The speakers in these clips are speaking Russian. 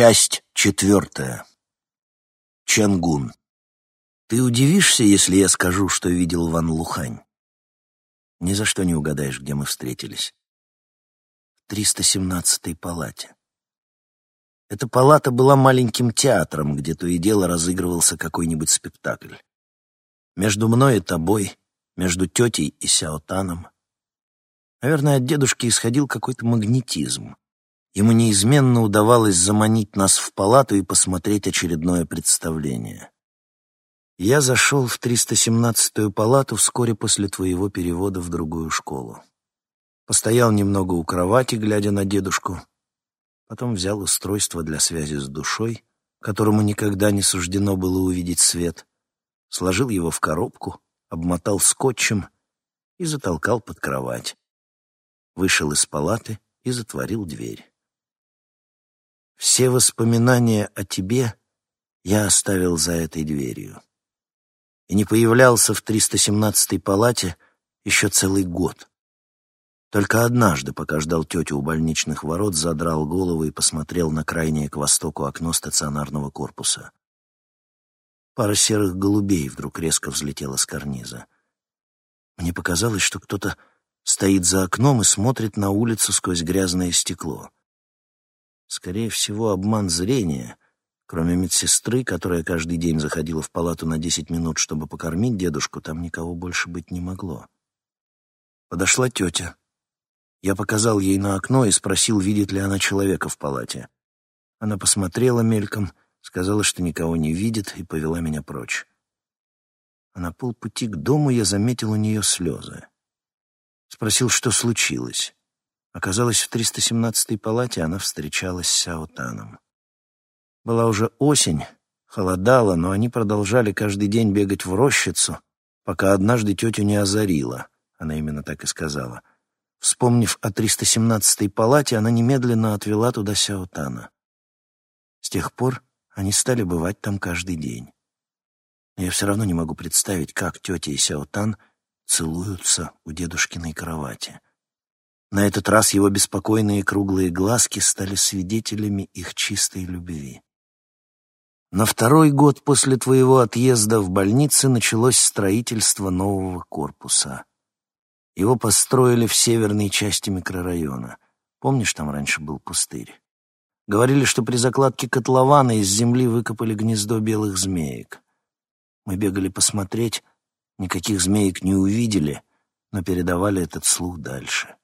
Часть четвертая. Чангун. Ты удивишься, если я скажу, что видел Ван Лухань? Ни за что не угадаешь, где мы встретились. В 317-й палате. Эта палата была маленьким театром, где то и дело разыгрывался какой-нибудь спектакль. Между мной и тобой, между тетей и Сяотаном. Наверное, от дедушки исходил какой-то магнетизм. Ему неизменно удавалось заманить нас в палату и посмотреть очередное представление. Я зашел в 317-ю палату вскоре после твоего перевода в другую школу. Постоял немного у кровати, глядя на дедушку. Потом взял устройство для связи с душой, которому никогда не суждено было увидеть свет, сложил его в коробку, обмотал скотчем и затолкал под кровать. Вышел из палаты и затворил дверь. Все воспоминания о тебе я оставил за этой дверью. И не появлялся в 317-й палате еще целый год. Только однажды, пока ждал тетю у больничных ворот, задрал голову и посмотрел на крайнее к востоку окно стационарного корпуса. Пара серых голубей вдруг резко взлетела с карниза. Мне показалось, что кто-то стоит за окном и смотрит на улицу сквозь грязное стекло. Скорее всего, обман зрения. Кроме медсестры, которая каждый день заходила в палату на десять минут, чтобы покормить дедушку, там никого больше быть не могло. Подошла тетя. Я показал ей на окно и спросил, видит ли она человека в палате. Она посмотрела мельком, сказала, что никого не видит, и повела меня прочь. А на полпути к дому я заметил у нее слезы. Спросил, что случилось. Оказалось, в 317-й палате она встречалась с Сяотаном. Была уже осень, холодало, но они продолжали каждый день бегать в рощицу, пока однажды тетю не озарила. Она именно так и сказала. Вспомнив о 317-й палате, она немедленно отвела туда Сяотана. С тех пор они стали бывать там каждый день. Но я все равно не могу представить, как тетя и Сяотан целуются у дедушкиной кровати. На этот раз его беспокойные круглые глазки стали свидетелями их чистой любви. На второй год после твоего отъезда в больнице началось строительство нового корпуса. Его построили в северной части микрорайона. Помнишь, там раньше был пустырь? Говорили, что при закладке котлована из земли выкопали гнездо белых змеек. Мы бегали посмотреть, никаких змеек не увидели, но передавали этот слух дальше.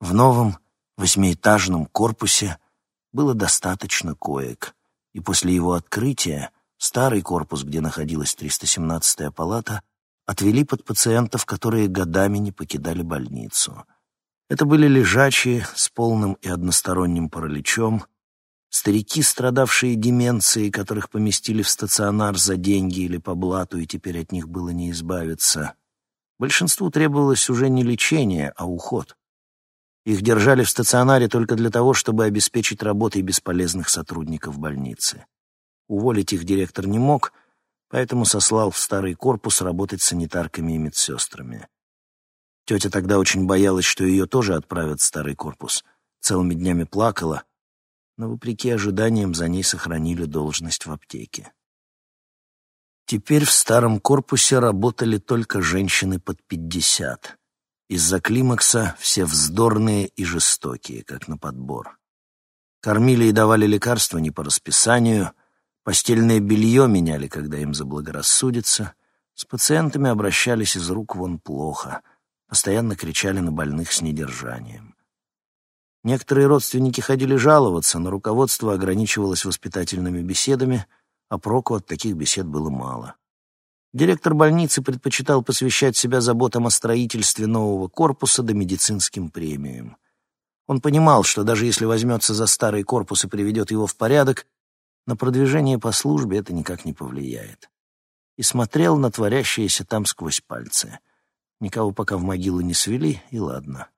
В новом восьмиэтажном корпусе было достаточно коек, и после его открытия старый корпус, где находилась 317-я палата, отвели под пациентов, которые годами не покидали больницу. Это были лежачие с полным и односторонним параличом, старики, страдавшие деменцией, которых поместили в стационар за деньги или по блату, и теперь от них было не избавиться. Большинству требовалось уже не лечение, а уход. Их держали в стационаре только для того, чтобы обеспечить работой бесполезных сотрудников больницы. Уволить их директор не мог, поэтому сослал в старый корпус работать санитарками и медсестрами. Тетя тогда очень боялась, что ее тоже отправят в старый корпус. Целыми днями плакала, но, вопреки ожиданиям, за ней сохранили должность в аптеке. Теперь в старом корпусе работали только женщины под пятьдесят. Из-за климакса все вздорные и жестокие, как на подбор. Кормили и давали лекарства не по расписанию, постельное белье меняли, когда им заблагорассудится, с пациентами обращались из рук вон плохо, постоянно кричали на больных с недержанием. Некоторые родственники ходили жаловаться, но руководство ограничивалось воспитательными беседами, а проку от таких бесед было мало. Директор больницы предпочитал посвящать себя заботам о строительстве нового корпуса да медицинским премиям. Он понимал, что даже если возьмется за старый корпус и приведет его в порядок, на продвижение по службе это никак не повлияет. И смотрел на творящееся там сквозь пальцы. Никого пока в могилу не свели, и ладно.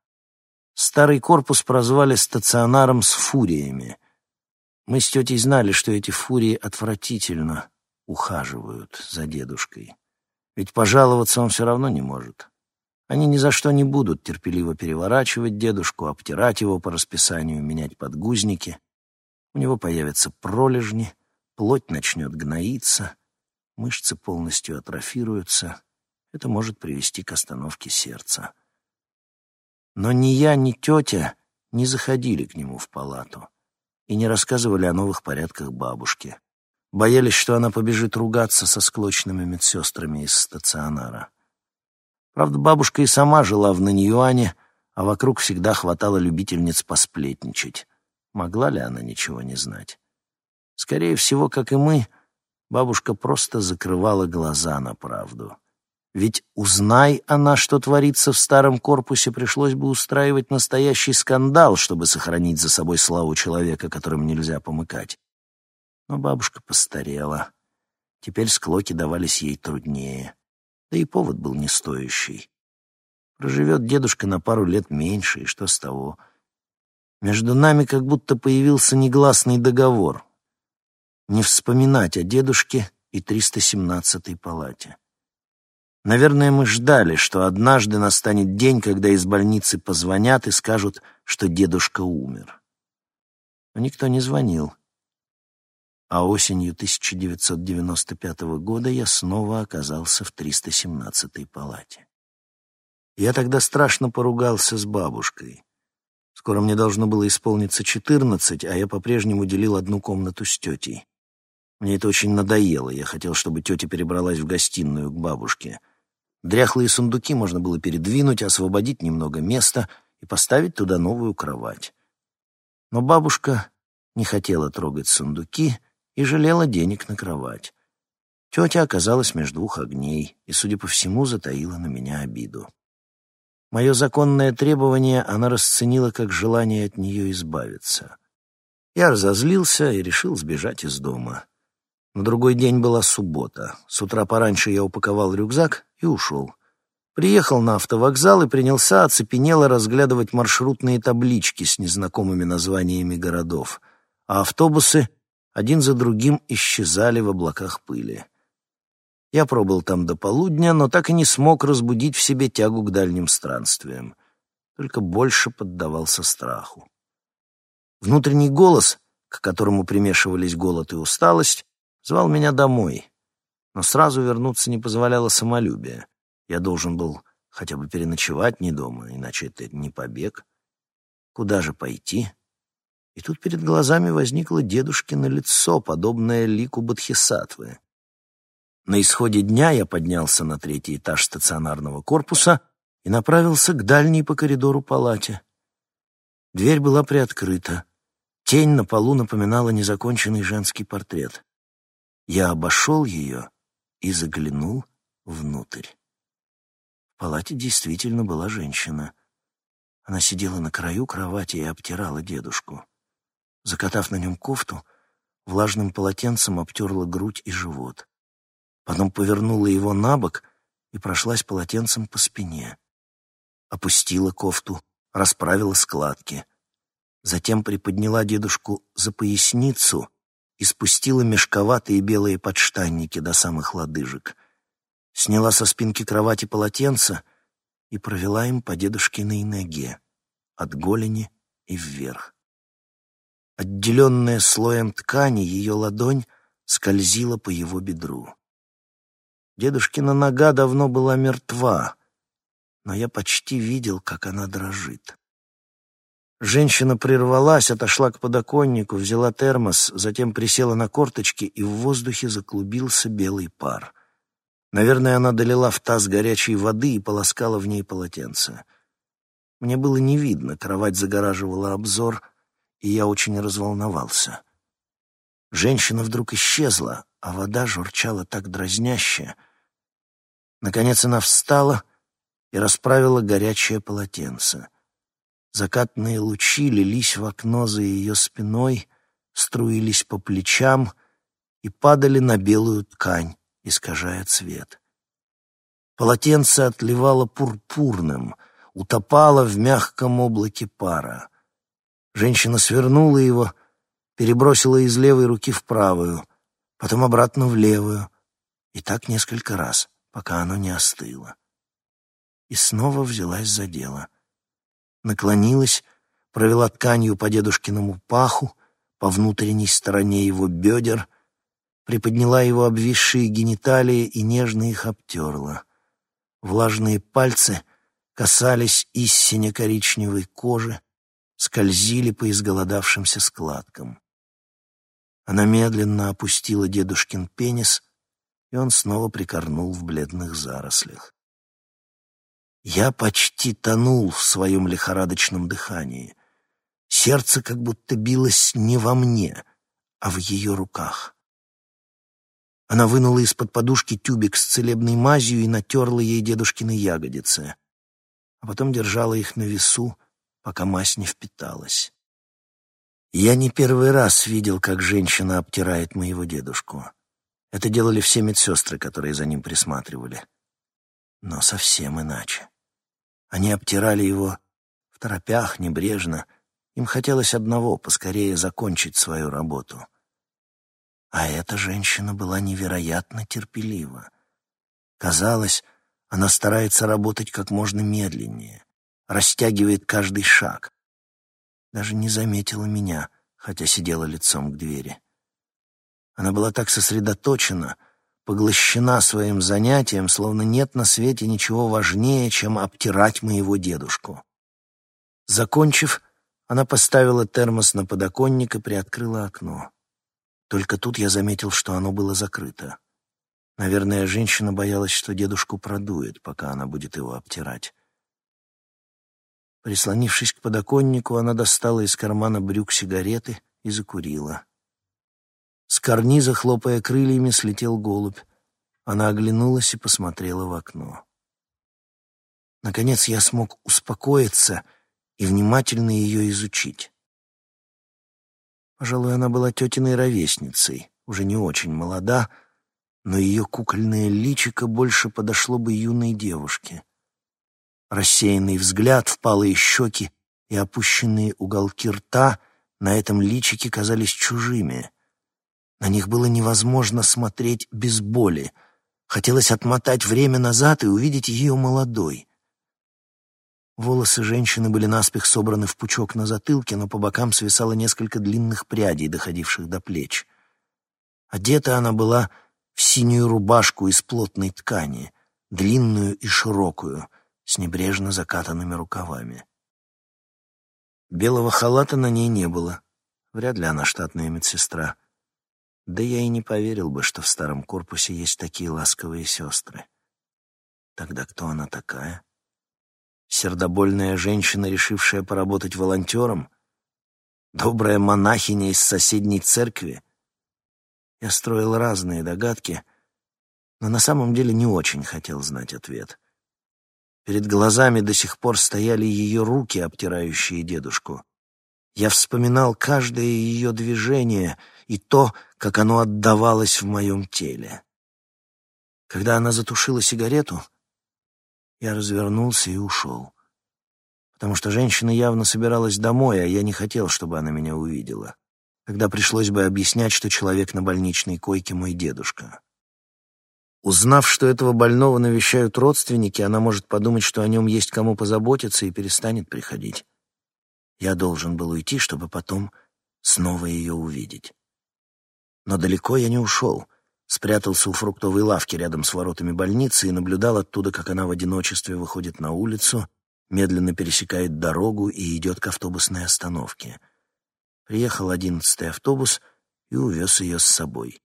Старый корпус прозвали стационаром с фуриями. Мы с тетей знали, что эти фурии отвратительно ухаживают за дедушкой. Ведь пожаловаться он все равно не может. Они ни за что не будут терпеливо переворачивать дедушку, обтирать его по расписанию, менять подгузники. У него появятся пролежни, плоть начнет гноиться, мышцы полностью атрофируются. Это может привести к остановке сердца. Но ни я, ни тетя не заходили к нему в палату и не рассказывали о новых порядках бабушки. Боялись, что она побежит ругаться со склочными медсестрами из стационара. Правда, бабушка и сама жила в Наньюане, а вокруг всегда хватало любительниц посплетничать. Могла ли она ничего не знать? Скорее всего, как и мы, бабушка просто закрывала глаза на правду. Ведь узнай она, что творится в старом корпусе, пришлось бы устраивать настоящий скандал, чтобы сохранить за собой славу человека, которым нельзя помыкать. Но бабушка постарела. Теперь склоки давались ей труднее. Да и повод был не стоящий. Проживет дедушка на пару лет меньше, и что с того? Между нами как будто появился негласный договор. Не вспоминать о дедушке и 317-й палате. Наверное, мы ждали, что однажды настанет день, когда из больницы позвонят и скажут, что дедушка умер. Но никто не звонил. А осенью 1995 года я снова оказался в 317-й палате. Я тогда страшно поругался с бабушкой. Скоро мне должно было исполниться 14, а я по-прежнему делил одну комнату с тетей. Мне это очень надоело. Я хотел, чтобы тетя перебралась в гостиную к бабушке — Дряхлые сундуки можно было передвинуть, освободить немного места и поставить туда новую кровать. Но бабушка не хотела трогать сундуки и жалела денег на кровать. Тетя оказалась между двух огней и, судя по всему, затаила на меня обиду. Мое законное требование она расценила как желание от нее избавиться. Я разозлился и решил сбежать из дома. На другой день была суббота. С утра пораньше я упаковал рюкзак и ушел. Приехал на автовокзал и принялся оцепенело разглядывать маршрутные таблички с незнакомыми названиями городов, а автобусы один за другим исчезали в облаках пыли. Я пробыл там до полудня, но так и не смог разбудить в себе тягу к дальним странствиям, только больше поддавался страху. Внутренний голос, к которому примешивались голод и усталость, звал меня домой, но сразу вернуться не позволяло самолюбие. Я должен был хотя бы переночевать не дома, иначе это не побег. Куда же пойти? И тут перед глазами возникло дедушкино лицо, подобное лику Бодхисаттвы. На исходе дня я поднялся на третий этаж стационарного корпуса и направился к дальней по коридору палате. Дверь была приоткрыта. Тень на полу напоминала незаконченный женский портрет. Я обошел ее и заглянул внутрь. В палате действительно была женщина. Она сидела на краю кровати и обтирала дедушку. Закатав на нем кофту, влажным полотенцем обтерла грудь и живот. Потом повернула его на бок и прошлась полотенцем по спине. Опустила кофту, расправила складки. Затем приподняла дедушку за поясницу и спустила мешковатые белые подштанники до самых лодыжек. Сняла со спинки кровати полотенце и провела им по дедушкиной ноге, от голени и вверх. Отделенная слоем ткани, ее ладонь скользила по его бедру. Дедушкина нога давно была мертва, но я почти видел, как она дрожит. Женщина прервалась, отошла к подоконнику, взяла термос, затем присела на корточки, и в воздухе заклубился белый пар. Наверное, она долила в таз горячей воды и полоскала в ней полотенце. Мне было не видно, кровать загораживала обзор, и я очень разволновался. Женщина вдруг исчезла, а вода журчала так дразняще. Наконец она встала и расправила горячее полотенце. Закатные лучи лились в окно за ее спиной, струились по плечам и падали на белую ткань, искажая цвет. Полотенце отливало пурпурным, утопало в мягком облаке пара. Женщина свернула его, перебросила из левой руки в правую, потом обратно в левую, и так несколько раз, пока оно не остыло. И снова взялась за дело наклонилась, провела тканью по дедушкиному паху, по внутренней стороне его бедер, приподняла его обвисшие гениталии и нежно их обтерла. Влажные пальцы касались истине коричневой кожи, скользили по изголодавшимся складкам. Она медленно опустила дедушкин пенис, и он снова прикорнул в бледных зарослях. Я почти тонул в своем лихорадочном дыхании. Сердце как будто билось не во мне, а в ее руках. Она вынула из-под подушки тюбик с целебной мазью и натерла ей дедушкины ягодицы, а потом держала их на весу, пока мазь не впиталась. Я не первый раз видел, как женщина обтирает моего дедушку. Это делали все медсестры, которые за ним присматривали. Но совсем иначе. Они обтирали его в торопях, небрежно. Им хотелось одного — поскорее закончить свою работу. А эта женщина была невероятно терпелива. Казалось, она старается работать как можно медленнее, растягивает каждый шаг. Даже не заметила меня, хотя сидела лицом к двери. Она была так сосредоточена, поглощена своим занятием, словно нет на свете ничего важнее, чем обтирать моего дедушку. Закончив, она поставила термос на подоконник и приоткрыла окно. Только тут я заметил, что оно было закрыто. Наверное, женщина боялась, что дедушку продует, пока она будет его обтирать. Прислонившись к подоконнику, она достала из кармана брюк сигареты и закурила. С карниза, хлопая крыльями, слетел голубь. Она оглянулась и посмотрела в окно. Наконец я смог успокоиться и внимательно ее изучить. Пожалуй, она была тетиной ровесницей, уже не очень молода, но ее кукольное личико больше подошло бы юной девушке. Рассеянный взгляд, впалые щеки и опущенные уголки рта на этом личике казались чужими. На них было невозможно смотреть без боли. Хотелось отмотать время назад и увидеть ее молодой — Волосы женщины были наспех собраны в пучок на затылке, но по бокам свисало несколько длинных прядей, доходивших до плеч. Одета она была в синюю рубашку из плотной ткани, длинную и широкую, с небрежно закатанными рукавами. Белого халата на ней не было. Вряд ли она штатная медсестра. Да я и не поверил бы, что в старом корпусе есть такие ласковые сестры. Тогда кто она такая? Сердобольная женщина, решившая поработать волонтером? Добрая монахиня из соседней церкви? Я строил разные догадки, но на самом деле не очень хотел знать ответ. Перед глазами до сих пор стояли ее руки, обтирающие дедушку. Я вспоминал каждое ее движение и то, как оно отдавалось в моем теле. Когда она затушила сигарету, я развернулся и ушел. Потому что женщина явно собиралась домой, а я не хотел, чтобы она меня увидела. Когда пришлось бы объяснять, что человек на больничной койке мой дедушка. Узнав, что этого больного навещают родственники, она может подумать, что о нем есть кому позаботиться и перестанет приходить. Я должен был уйти, чтобы потом снова ее увидеть. Но далеко я не ушел спрятался у фруктовой лавки рядом с воротами больницы и наблюдал оттуда, как она в одиночестве выходит на улицу, медленно пересекает дорогу и идет к автобусной остановке. Приехал одиннадцатый автобус и увез ее с собой.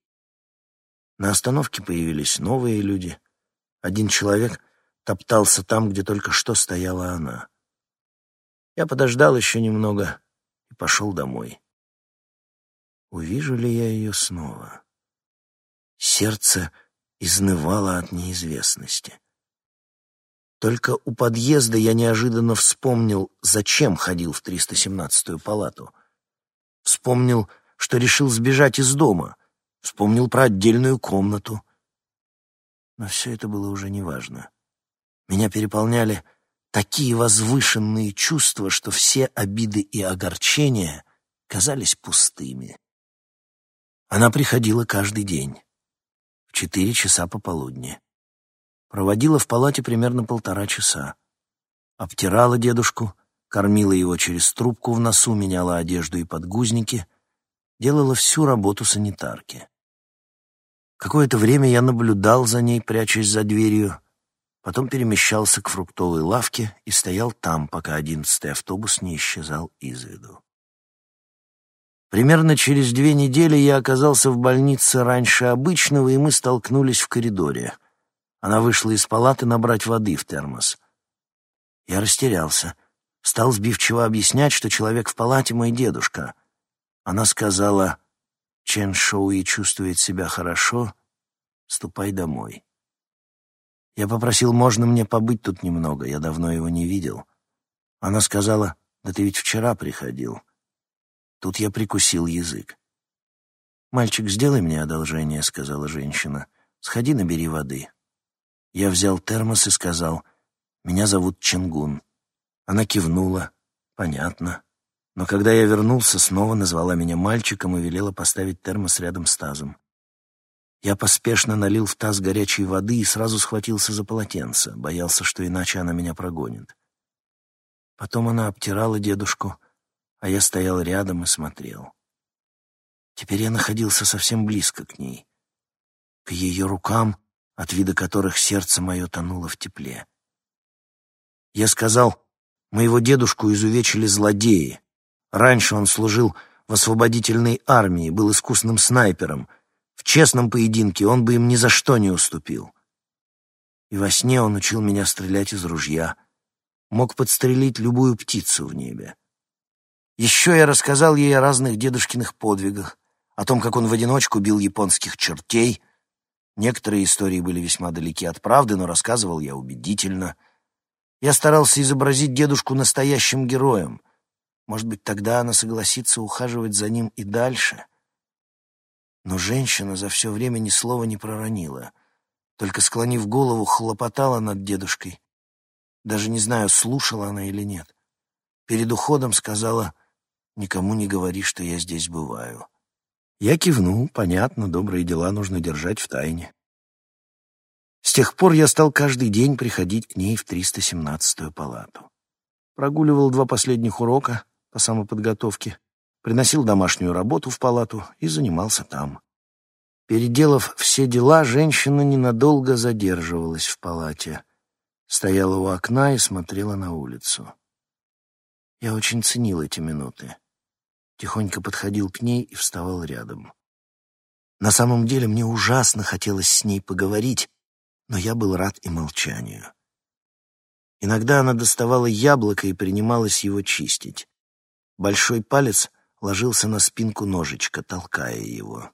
На остановке появились новые люди. Один человек топтался там, где только что стояла она. Я подождал еще немного и пошел домой. Увижу ли я ее снова? Сердце изнывало от неизвестности. Только у подъезда я неожиданно вспомнил, зачем ходил в 317-ю палату. Вспомнил, что решил сбежать из дома. Вспомнил про отдельную комнату. Но все это было уже неважно. Меня переполняли такие возвышенные чувства, что все обиды и огорчения казались пустыми. Она приходила каждый день четыре часа пополудни. Проводила в палате примерно полтора часа. Обтирала дедушку, кормила его через трубку в носу, меняла одежду и подгузники, делала всю работу санитарки. Какое-то время я наблюдал за ней, прячась за дверью, потом перемещался к фруктовой лавке и стоял там, пока одиннадцатый автобус не исчезал из виду. Примерно через две недели я оказался в больнице раньше обычного, и мы столкнулись в коридоре. Она вышла из палаты набрать воды в термос. Я растерялся. Стал сбивчиво объяснять, что человек в палате мой дедушка. Она сказала, «Чен Шоуи чувствует себя хорошо, ступай домой». Я попросил, можно мне побыть тут немного, я давно его не видел. Она сказала, «Да ты ведь вчера приходил». Тут я прикусил язык. «Мальчик, сделай мне одолжение», — сказала женщина. «Сходи, набери воды». Я взял термос и сказал, «Меня зовут Ченгун». Она кивнула. «Понятно». Но когда я вернулся, снова назвала меня мальчиком и велела поставить термос рядом с тазом. Я поспешно налил в таз горячей воды и сразу схватился за полотенце, боялся, что иначе она меня прогонит. Потом она обтирала дедушку, а я стоял рядом и смотрел. Теперь я находился совсем близко к ней, к ее рукам, от вида которых сердце мое тонуло в тепле. Я сказал, моего дедушку изувечили злодеи. Раньше он служил в освободительной армии, был искусным снайпером. В честном поединке он бы им ни за что не уступил. И во сне он учил меня стрелять из ружья, мог подстрелить любую птицу в небе. Еще я рассказал ей о разных дедушкиных подвигах, о том, как он в одиночку бил японских чертей. Некоторые истории были весьма далеки от правды, но рассказывал я убедительно. Я старался изобразить дедушку настоящим героем. Может быть, тогда она согласится ухаживать за ним и дальше. Но женщина за все время ни слова не проронила, только, склонив голову, хлопотала над дедушкой. Даже не знаю, слушала она или нет. Перед уходом сказала — Никому не говори, что я здесь бываю. Я кивнул, понятно, добрые дела нужно держать в тайне. С тех пор я стал каждый день приходить к ней в 317-ю палату. Прогуливал два последних урока по самоподготовке, приносил домашнюю работу в палату и занимался там. Переделав все дела, женщина ненадолго задерживалась в палате. Стояла у окна и смотрела на улицу. Я очень ценил эти минуты тихонько подходил к ней и вставал рядом. На самом деле мне ужасно хотелось с ней поговорить, но я был рад и молчанию. Иногда она доставала яблоко и принималась его чистить. Большой палец ложился на спинку ножичка, толкая его.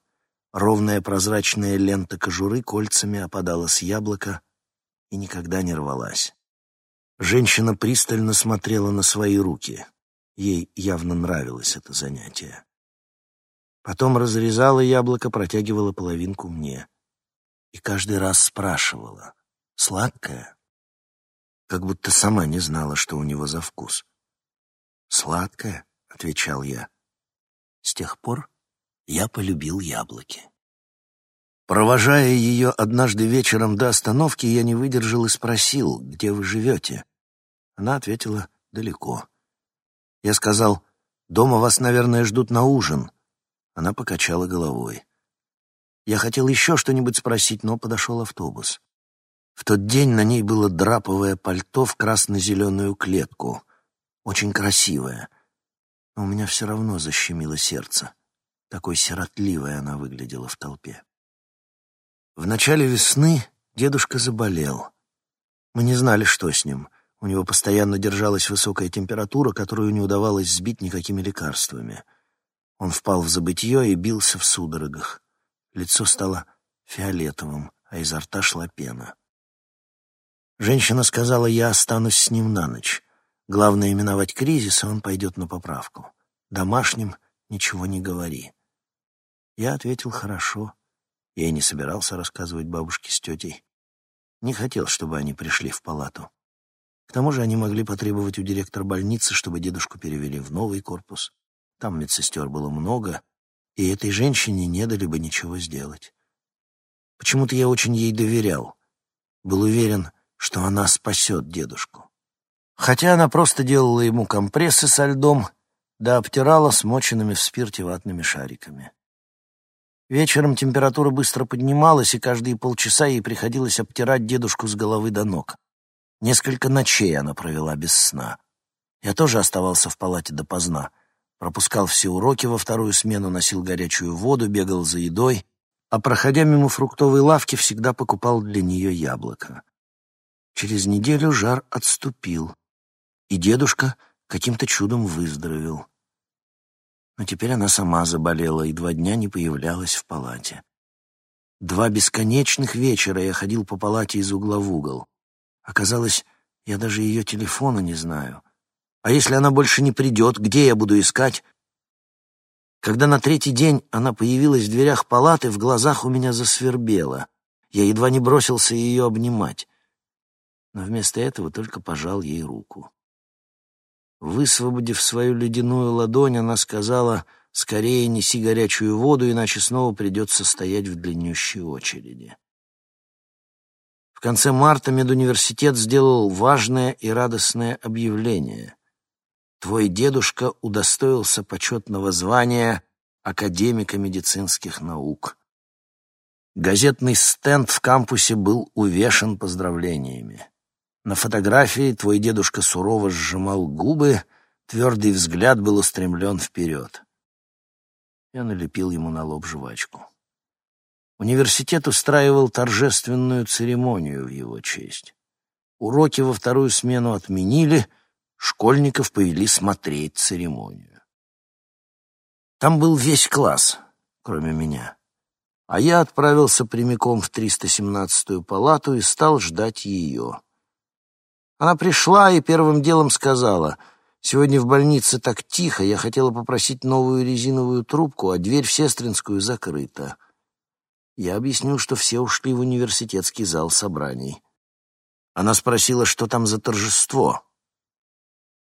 Ровная прозрачная лента кожуры кольцами опадала с яблока и никогда не рвалась. Женщина пристально смотрела на свои руки. Ей явно нравилось это занятие. Потом разрезала яблоко, протягивала половинку мне. И каждый раз спрашивала, сладкое? Как будто сама не знала, что у него за вкус. «Сладкое», — отвечал я. С тех пор я полюбил яблоки. Провожая ее однажды вечером до остановки, я не выдержал и спросил, где вы живете. Она ответила, далеко. Я сказал, «Дома вас, наверное, ждут на ужин». Она покачала головой. Я хотел еще что-нибудь спросить, но подошел автобус. В тот день на ней было драповое пальто в красно-зеленую клетку. Очень красивое. Но у меня все равно защемило сердце. Такой сиротливой она выглядела в толпе. В начале весны дедушка заболел. Мы не знали, что с ним. У него постоянно держалась высокая температура, которую не удавалось сбить никакими лекарствами. Он впал в забытье и бился в судорогах. Лицо стало фиолетовым, а изо рта шла пена. Женщина сказала, я останусь с ним на ночь. Главное именовать кризис, и он пойдет на поправку. Домашним ничего не говори. Я ответил «хорошо». Я и не собирался рассказывать бабушке с тетей. Не хотел, чтобы они пришли в палату. К тому же они могли потребовать у директора больницы, чтобы дедушку перевели в новый корпус. Там медсестер было много, и этой женщине не дали бы ничего сделать. Почему-то я очень ей доверял. Был уверен, что она спасет дедушку. Хотя она просто делала ему компрессы со льдом, да обтирала смоченными в спирте ватными шариками. Вечером температура быстро поднималась, и каждые полчаса ей приходилось обтирать дедушку с головы до ног. Несколько ночей она провела без сна. Я тоже оставался в палате допоздна. Пропускал все уроки во вторую смену, носил горячую воду, бегал за едой, а, проходя мимо фруктовой лавки, всегда покупал для нее яблоко. Через неделю жар отступил, и дедушка каким-то чудом выздоровел. Но теперь она сама заболела и два дня не появлялась в палате. Два бесконечных вечера я ходил по палате из угла в угол. Оказалось, я даже ее телефона не знаю. А если она больше не придет, где я буду искать? Когда на третий день она появилась в дверях палаты, в глазах у меня засвербело. Я едва не бросился ее обнимать. Но вместо этого только пожал ей руку. Высвободив свою ледяную ладонь, она сказала, «Скорее неси горячую воду, иначе снова придется стоять в длиннющей очереди». В конце марта медуниверситет сделал важное и радостное объявление. Твой дедушка удостоился почетного звания академика медицинских наук. Газетный стенд в кампусе был увешан поздравлениями. На фотографии твой дедушка сурово сжимал губы, твердый взгляд был устремлен вперед. Я налепил ему на лоб жвачку. Университет устраивал торжественную церемонию в его честь. Уроки во вторую смену отменили, школьников повели смотреть церемонию. Там был весь класс, кроме меня. А я отправился прямиком в 317-ю палату и стал ждать ее. Она пришла и первым делом сказала, «Сегодня в больнице так тихо, я хотела попросить новую резиновую трубку, а дверь в сестринскую закрыта». Я объяснил, что все ушли в университетский зал собраний. Она спросила, что там за торжество.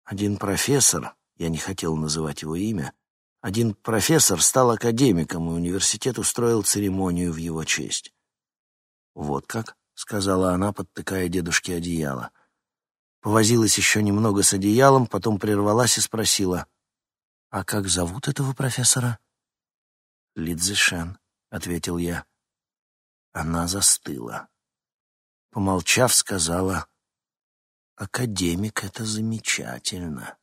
Один профессор, я не хотел называть его имя, один профессор стал академиком, и университет устроил церемонию в его честь. «Вот как?» — сказала она, подтыкая дедушке одеяло. Повозилась еще немного с одеялом, потом прервалась и спросила, «А как зовут этого профессора?» «Лидзишен», — ответил я. Она застыла. Помолчав, сказала, «Академик — это замечательно».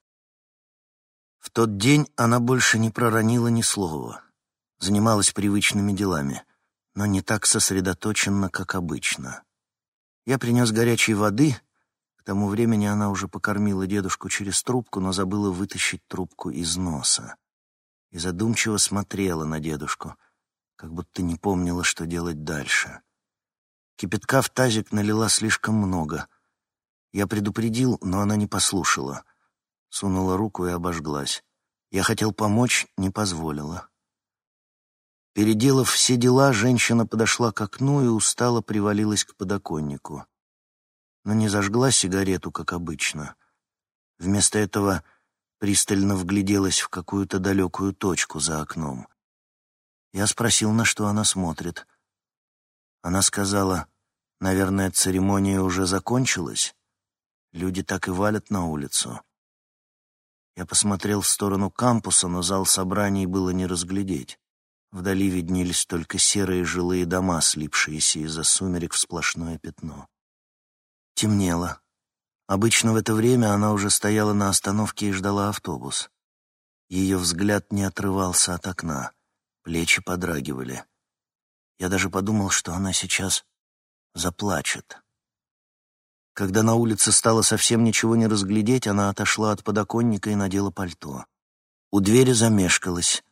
В тот день она больше не проронила ни слова, занималась привычными делами, но не так сосредоточенно, как обычно. Я принес горячей воды — к тому времени она уже покормила дедушку через трубку, но забыла вытащить трубку из носа. И задумчиво смотрела на дедушку, как будто не помнила, что делать дальше. Кипятка в тазик налила слишком много. Я предупредил, но она не послушала. Сунула руку и обожглась. Я хотел помочь, не позволила. Переделав все дела, женщина подошла к окну и устало привалилась к подоконнику но не зажгла сигарету, как обычно. Вместо этого пристально вгляделась в какую-то далекую точку за окном. Я спросил, на что она смотрит. Она сказала, наверное, церемония уже закончилась. Люди так и валят на улицу. Я посмотрел в сторону кампуса, но зал собраний было не разглядеть. Вдали виднелись только серые жилые дома, слипшиеся из-за сумерек в сплошное пятно. Темнело. Обычно в это время она уже стояла на остановке и ждала автобус. Ее взгляд не отрывался от окна, плечи подрагивали. Я даже подумал, что она сейчас заплачет. Когда на улице стало совсем ничего не разглядеть, она отошла от подоконника и надела пальто. У двери замешкалась.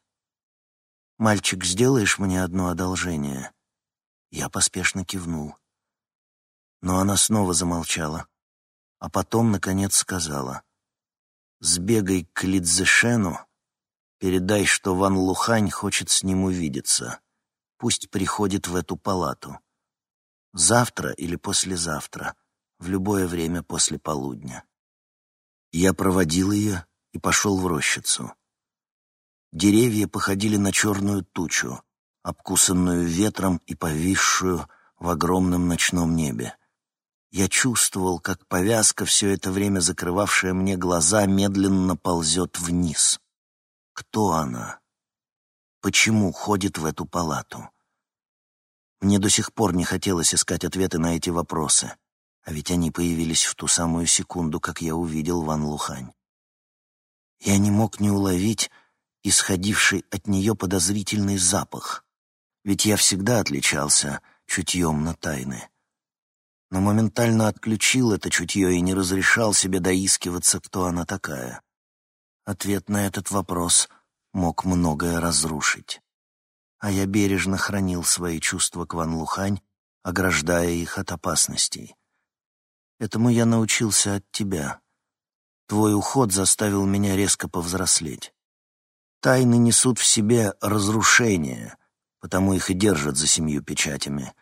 «Мальчик, сделаешь мне одно одолжение?» Я поспешно кивнул. Но она снова замолчала, а потом, наконец, сказала, «Сбегай к Лидзешену, передай, что Ван Лухань хочет с ним увидеться. Пусть приходит в эту палату. Завтра или послезавтра, в любое время после полудня». Я проводил ее и пошел в рощицу. Деревья походили на черную тучу, обкусанную ветром и повисшую в огромном ночном небе. Я чувствовал, как повязка, все это время закрывавшая мне глаза, медленно ползет вниз. Кто она? Почему ходит в эту палату? Мне до сих пор не хотелось искать ответы на эти вопросы, а ведь они появились в ту самую секунду, как я увидел Ван Лухань. Я не мог не уловить исходивший от нее подозрительный запах, ведь я всегда отличался чутьем на тайны. Но моментально отключил это чутье и не разрешал себе доискиваться, кто она такая. Ответ на этот вопрос мог многое разрушить а я бережно хранил свои чувства к Ван Лухань, ограждая их от опасностей. Этому я научился от тебя. Твой уход заставил меня резко повзрослеть. Тайны несут в себе разрушение, потому их и держат за семью печатями.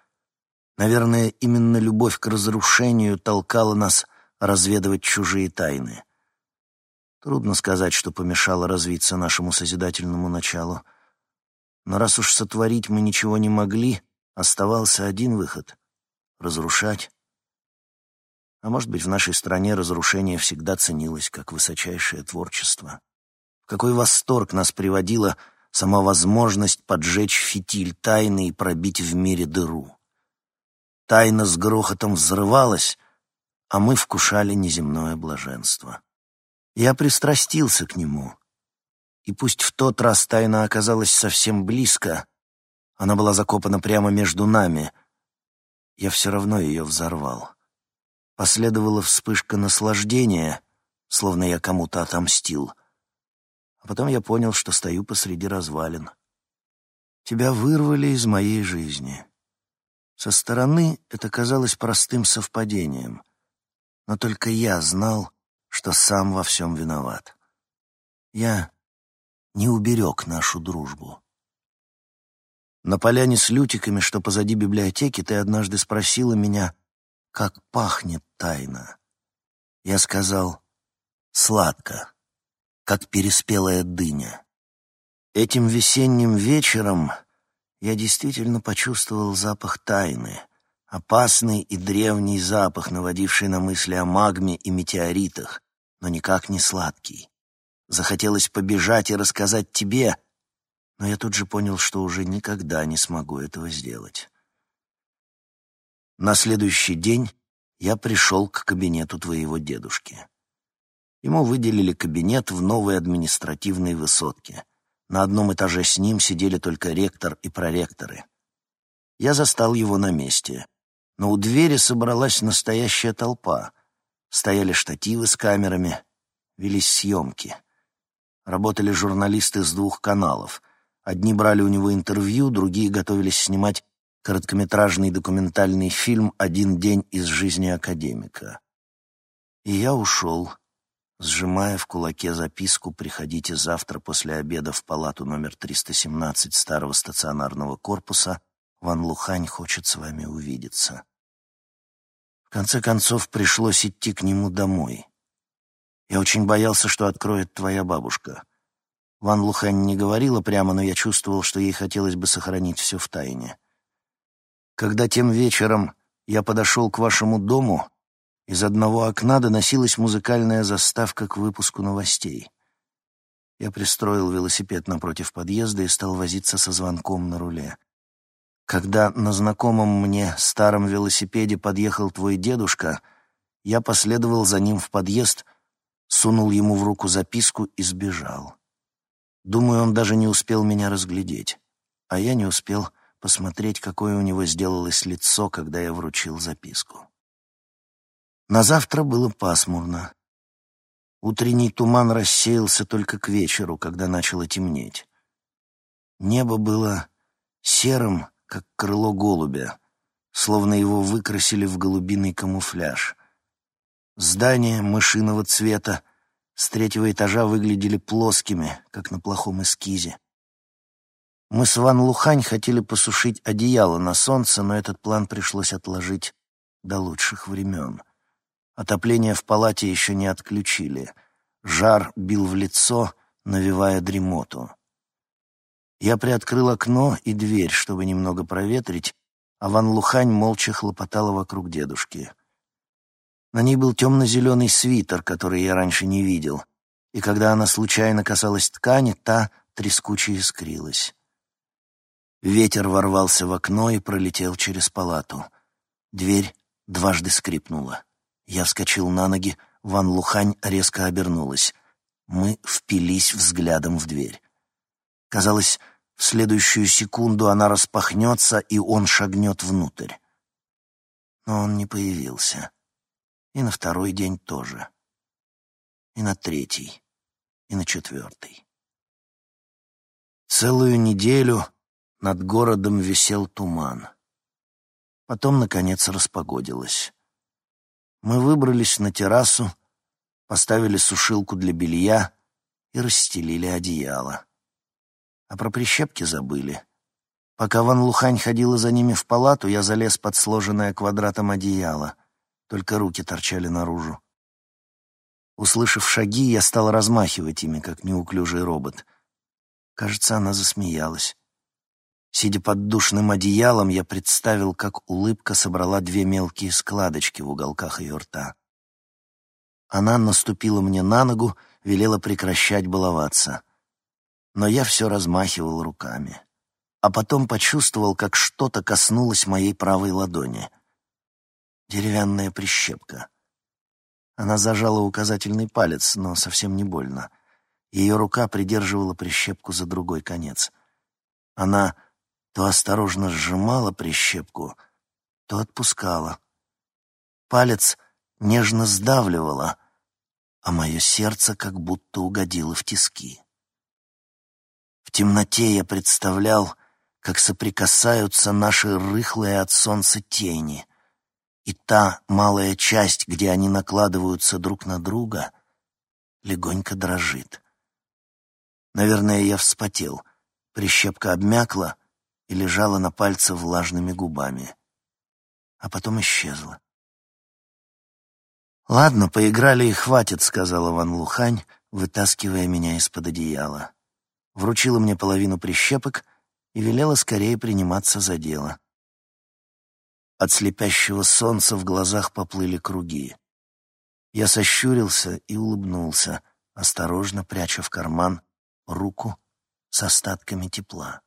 Наверное, именно любовь к разрушению толкала нас разведывать чужие тайны. Трудно сказать, что помешало развиться нашему созидательному началу — но раз уж сотворить мы ничего не могли, оставался один выход — разрушать. А может быть, в нашей стране разрушение всегда ценилось как высочайшее творчество. Какой восторг нас приводила сама возможность поджечь фитиль тайны и пробить в мире дыру. Тайна с грохотом взрывалась, а мы вкушали неземное блаженство. Я пристрастился к нему, и пусть в тот раз тайна оказалась совсем близко, она была закопана прямо между нами, я все равно ее взорвал. Последовала вспышка наслаждения, словно я кому-то отомстил. А потом я понял, что стою посреди развалин. Тебя вырвали из моей жизни. Со стороны это казалось простым совпадением, но только я знал, что сам во всем виноват. Я не уберег нашу дружбу. На поляне с лютиками, что позади библиотеки, ты однажды спросила меня, как пахнет тайна. Я сказал, сладко, как переспелая дыня. Этим весенним вечером я действительно почувствовал запах тайны, опасный и древний запах, наводивший на мысли о магме и метеоритах, но никак не сладкий. Захотелось побежать и рассказать тебе, но я тут же понял, что уже никогда не смогу этого сделать. На следующий день я пришел к кабинету твоего дедушки. Ему выделили кабинет в новой административной высотке. На одном этаже с ним сидели только ректор и проректоры. Я застал его на месте, но у двери собралась настоящая толпа. Стояли штативы с камерами, велись съемки — Работали журналисты с двух каналов. Одни брали у него интервью, другие готовились снимать короткометражный документальный фильм «Один день из жизни академика». И я ушел, сжимая в кулаке записку «Приходите завтра после обеда в палату номер 317 старого стационарного корпуса. Ван Лухань хочет с вами увидеться». В конце концов, пришлось идти к нему домой. Я очень боялся, что откроет твоя бабушка. Ван Лухань не говорила прямо, но я чувствовал, что ей хотелось бы сохранить все в тайне. Когда тем вечером я подошел к вашему дому, из одного окна доносилась музыкальная заставка к выпуску новостей. Я пристроил велосипед напротив подъезда и стал возиться со звонком на руле. Когда на знакомом мне старом велосипеде подъехал твой дедушка, я последовал за ним в подъезд — сунул ему в руку записку и сбежал. Думаю, он даже не успел меня разглядеть, а я не успел посмотреть, какое у него сделалось лицо, когда я вручил записку. На завтра было пасмурно. Утренний туман рассеялся только к вечеру, когда начало темнеть. Небо было серым, как крыло голубя, словно его выкрасили в голубиный камуфляж. Здания мышиного цвета с третьего этажа выглядели плоскими, как на плохом эскизе. Мы с Ван Лухань хотели посушить одеяло на солнце, но этот план пришлось отложить до лучших времен. Отопление в палате еще не отключили. Жар бил в лицо, навевая дремоту. Я приоткрыл окно и дверь, чтобы немного проветрить, а Ван Лухань молча хлопотала вокруг дедушки. На ней был темно-зеленый свитер, который я раньше не видел. и когда она случайно касалась ткани, та трескуче искрилась. Ветер ворвался в окно и пролетел через палату. Дверь дважды скрипнула. Я вскочил на ноги, Ван Лухань резко обернулась. Мы впились взглядом в дверь. Казалось, в следующую секунду она распахнется, и он шагнет внутрь. Но он не появился. И на второй день тоже. И на третий. И на четвертый. Целую неделю над городом висел туман. Потом, наконец, распогодилось. Мы выбрались на террасу, поставили сушилку для белья и расстелили одеяло. А про прищепки забыли. Пока Ван Лухань ходила за ними в палату, я залез под сложенное квадратом одеяло. Только руки торчали наружу. Услышав шаги, я стал размахивать ими, как неуклюжий робот. Кажется, она засмеялась. Сидя под душным одеялом, я представил, как улыбка собрала две мелкие складочки в уголках ее рта. Она наступила мне на ногу, велела прекращать баловаться но я все размахивал руками. А потом почувствовал, как что-то коснулось моей правой ладони. Деревянная прищепка. Она зажала указательный палец, но совсем не больно. Ее рука придерживала прищепку за другой конец. Она то осторожно сжимала прищепку, то отпускала. Палец нежно сдавливала, а мое сердце как будто угодило в тиски. В темноте я представлял, как соприкасаются наши рыхлые от солнца тени, и та малая часть, где они накладываются друг на друга, легонько дрожит. Наверное, я вспотел. Прищепка обмякла и лежала на пальце влажными губами. А потом исчезла. «Ладно, поиграли и хватит», — сказала Ван Лухань, вытаскивая меня из-под одеяла вручила мне половину прищепок и велела скорее приниматься за дело. От слепящего солнца в глазах поплыли круги. Я сощурился и улыбнулся, осторожно пряча в карман руку с остатками тепла.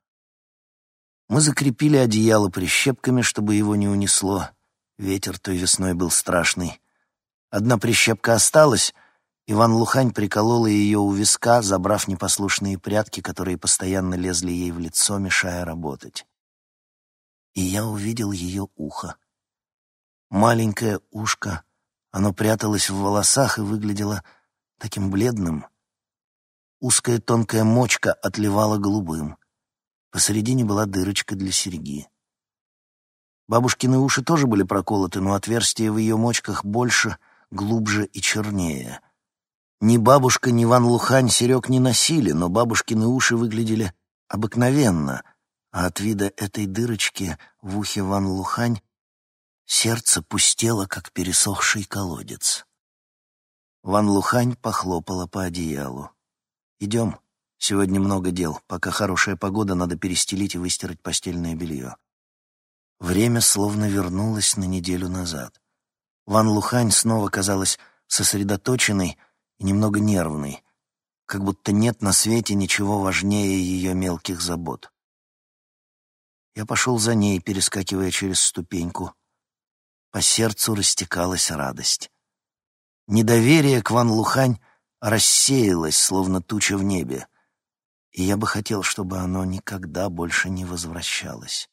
Мы закрепили одеяло прищепками, чтобы его не унесло. Ветер той весной был страшный. Одна прищепка осталась, Иван Лухань приколола ее у виска, забрав непослушные прятки, которые постоянно лезли ей в лицо, мешая работать. И я увидел ее ухо. Маленькое ушко, оно пряталось в волосах и выглядело таким бледным. Узкая тонкая мочка отливала голубым. Посередине была дырочка для серьги. Бабушкины уши тоже были проколоты, но отверстия в ее мочках больше, глубже и чернее — ни бабушка, ни Ван Лухань серег не носили, но бабушкины уши выглядели обыкновенно, а от вида этой дырочки в ухе Ван Лухань сердце пустело, как пересохший колодец. Ван Лухань похлопала по одеялу. «Идем. Сегодня много дел. Пока хорошая погода, надо перестелить и выстирать постельное белье». Время словно вернулось на неделю назад. Ван Лухань снова казалась сосредоточенной, и немного нервный, как будто нет на свете ничего важнее ее мелких забот. Я пошел за ней, перескакивая через ступеньку. По сердцу растекалась радость. Недоверие к Ван Лухань рассеялось, словно туча в небе, и я бы хотел, чтобы оно никогда больше не возвращалось.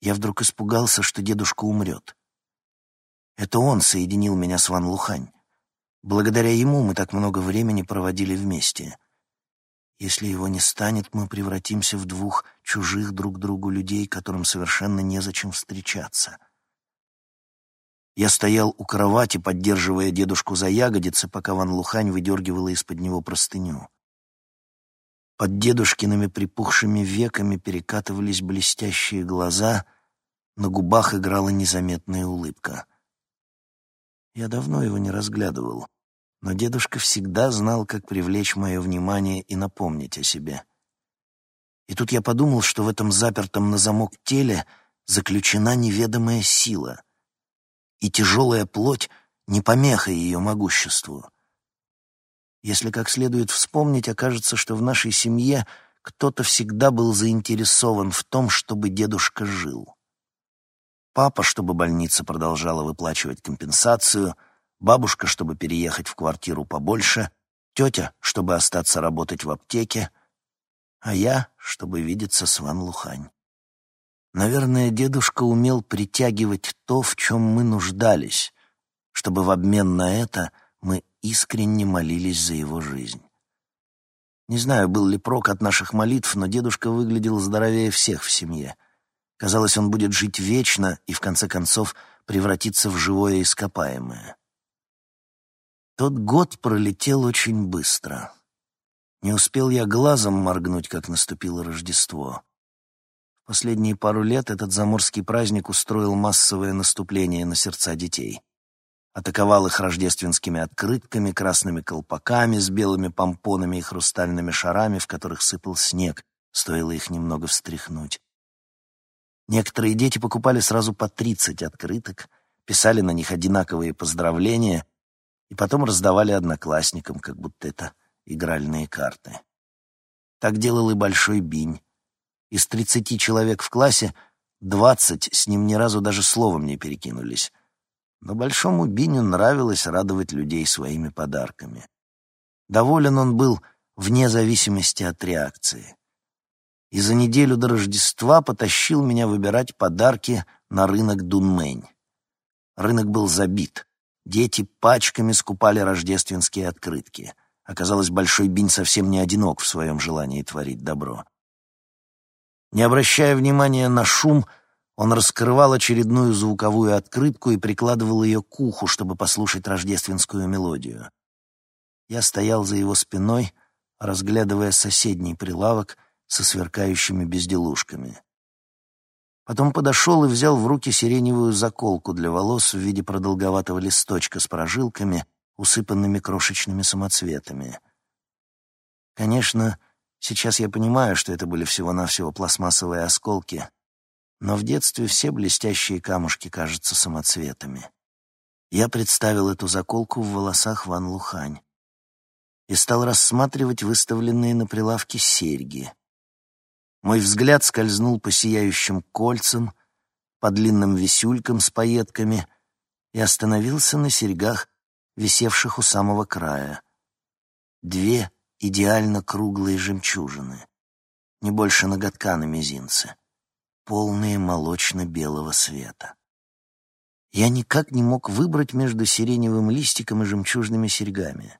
Я вдруг испугался, что дедушка умрет. Это он соединил меня с Ван Лухань. Благодаря ему мы так много времени проводили вместе. Если его не станет, мы превратимся в двух чужих друг другу людей, которым совершенно незачем встречаться. Я стоял у кровати, поддерживая дедушку за ягодицы, пока Ван Лухань выдергивала из-под него простыню. Под дедушкиными припухшими веками перекатывались блестящие глаза, на губах играла незаметная улыбка — я давно его не разглядывал, но дедушка всегда знал, как привлечь мое внимание и напомнить о себе. И тут я подумал, что в этом запертом на замок теле заключена неведомая сила, и тяжелая плоть — не помеха ее могуществу. Если как следует вспомнить, окажется, что в нашей семье кто-то всегда был заинтересован в том, чтобы дедушка жил. Папа, чтобы больница продолжала выплачивать компенсацию, бабушка, чтобы переехать в квартиру побольше, тетя, чтобы остаться работать в аптеке, а я, чтобы видеться с Ван Лухань. Наверное, дедушка умел притягивать то, в чем мы нуждались, чтобы в обмен на это мы искренне молились за его жизнь. Не знаю, был ли прок от наших молитв, но дедушка выглядел здоровее всех в семье. Казалось, он будет жить вечно и, в конце концов, превратиться в живое ископаемое. Тот год пролетел очень быстро. Не успел я глазом моргнуть, как наступило Рождество. Последние пару лет этот заморский праздник устроил массовое наступление на сердца детей атаковал их рождественскими открытками, красными колпаками с белыми помпонами и хрустальными шарами, в которых сыпал снег, стоило их немного встряхнуть. Некоторые дети покупали сразу по тридцать открыток, писали на них одинаковые поздравления и потом раздавали одноклассникам, как будто это игральные карты. Так делал и Большой Бинь. Из тридцати человек в классе двадцать с ним ни разу даже словом не перекинулись. Но Большому Биню нравилось радовать людей своими подарками. Доволен он был вне зависимости от реакции. И за неделю до Рождества потащил меня выбирать подарки на рынок Дунмэнь. Рынок был забит. Дети пачками скупали рождественские открытки. Оказалось, Большой Бинь совсем не одинок в своем желании творить добро. Не обращая внимания на шум, он раскрывал очередную звуковую открытку и прикладывал ее к уху, чтобы послушать рождественскую мелодию. Я стоял за его спиной, разглядывая соседний прилавок со сверкающими безделушками. Потом подошел и взял в руки сиреневую заколку для волос в виде продолговатого листочка с прожилками, усыпанными крошечными самоцветами. Конечно, сейчас я понимаю, что это были всего-навсего пластмассовые осколки, но в детстве все блестящие камушки кажутся самоцветами. Я представил эту заколку в волосах Ван Лухань и стал рассматривать выставленные на прилавке серьги. Мой взгляд скользнул по сияющим кольцам, по длинным висюлькам с пайетками и остановился на серьгах, висевших у самого края. Две идеально круглые жемчужины, не больше ноготка на мизинце полные молочно-белого света. Я никак не мог выбрать между сиреневым листиком и жемчужными серьгами.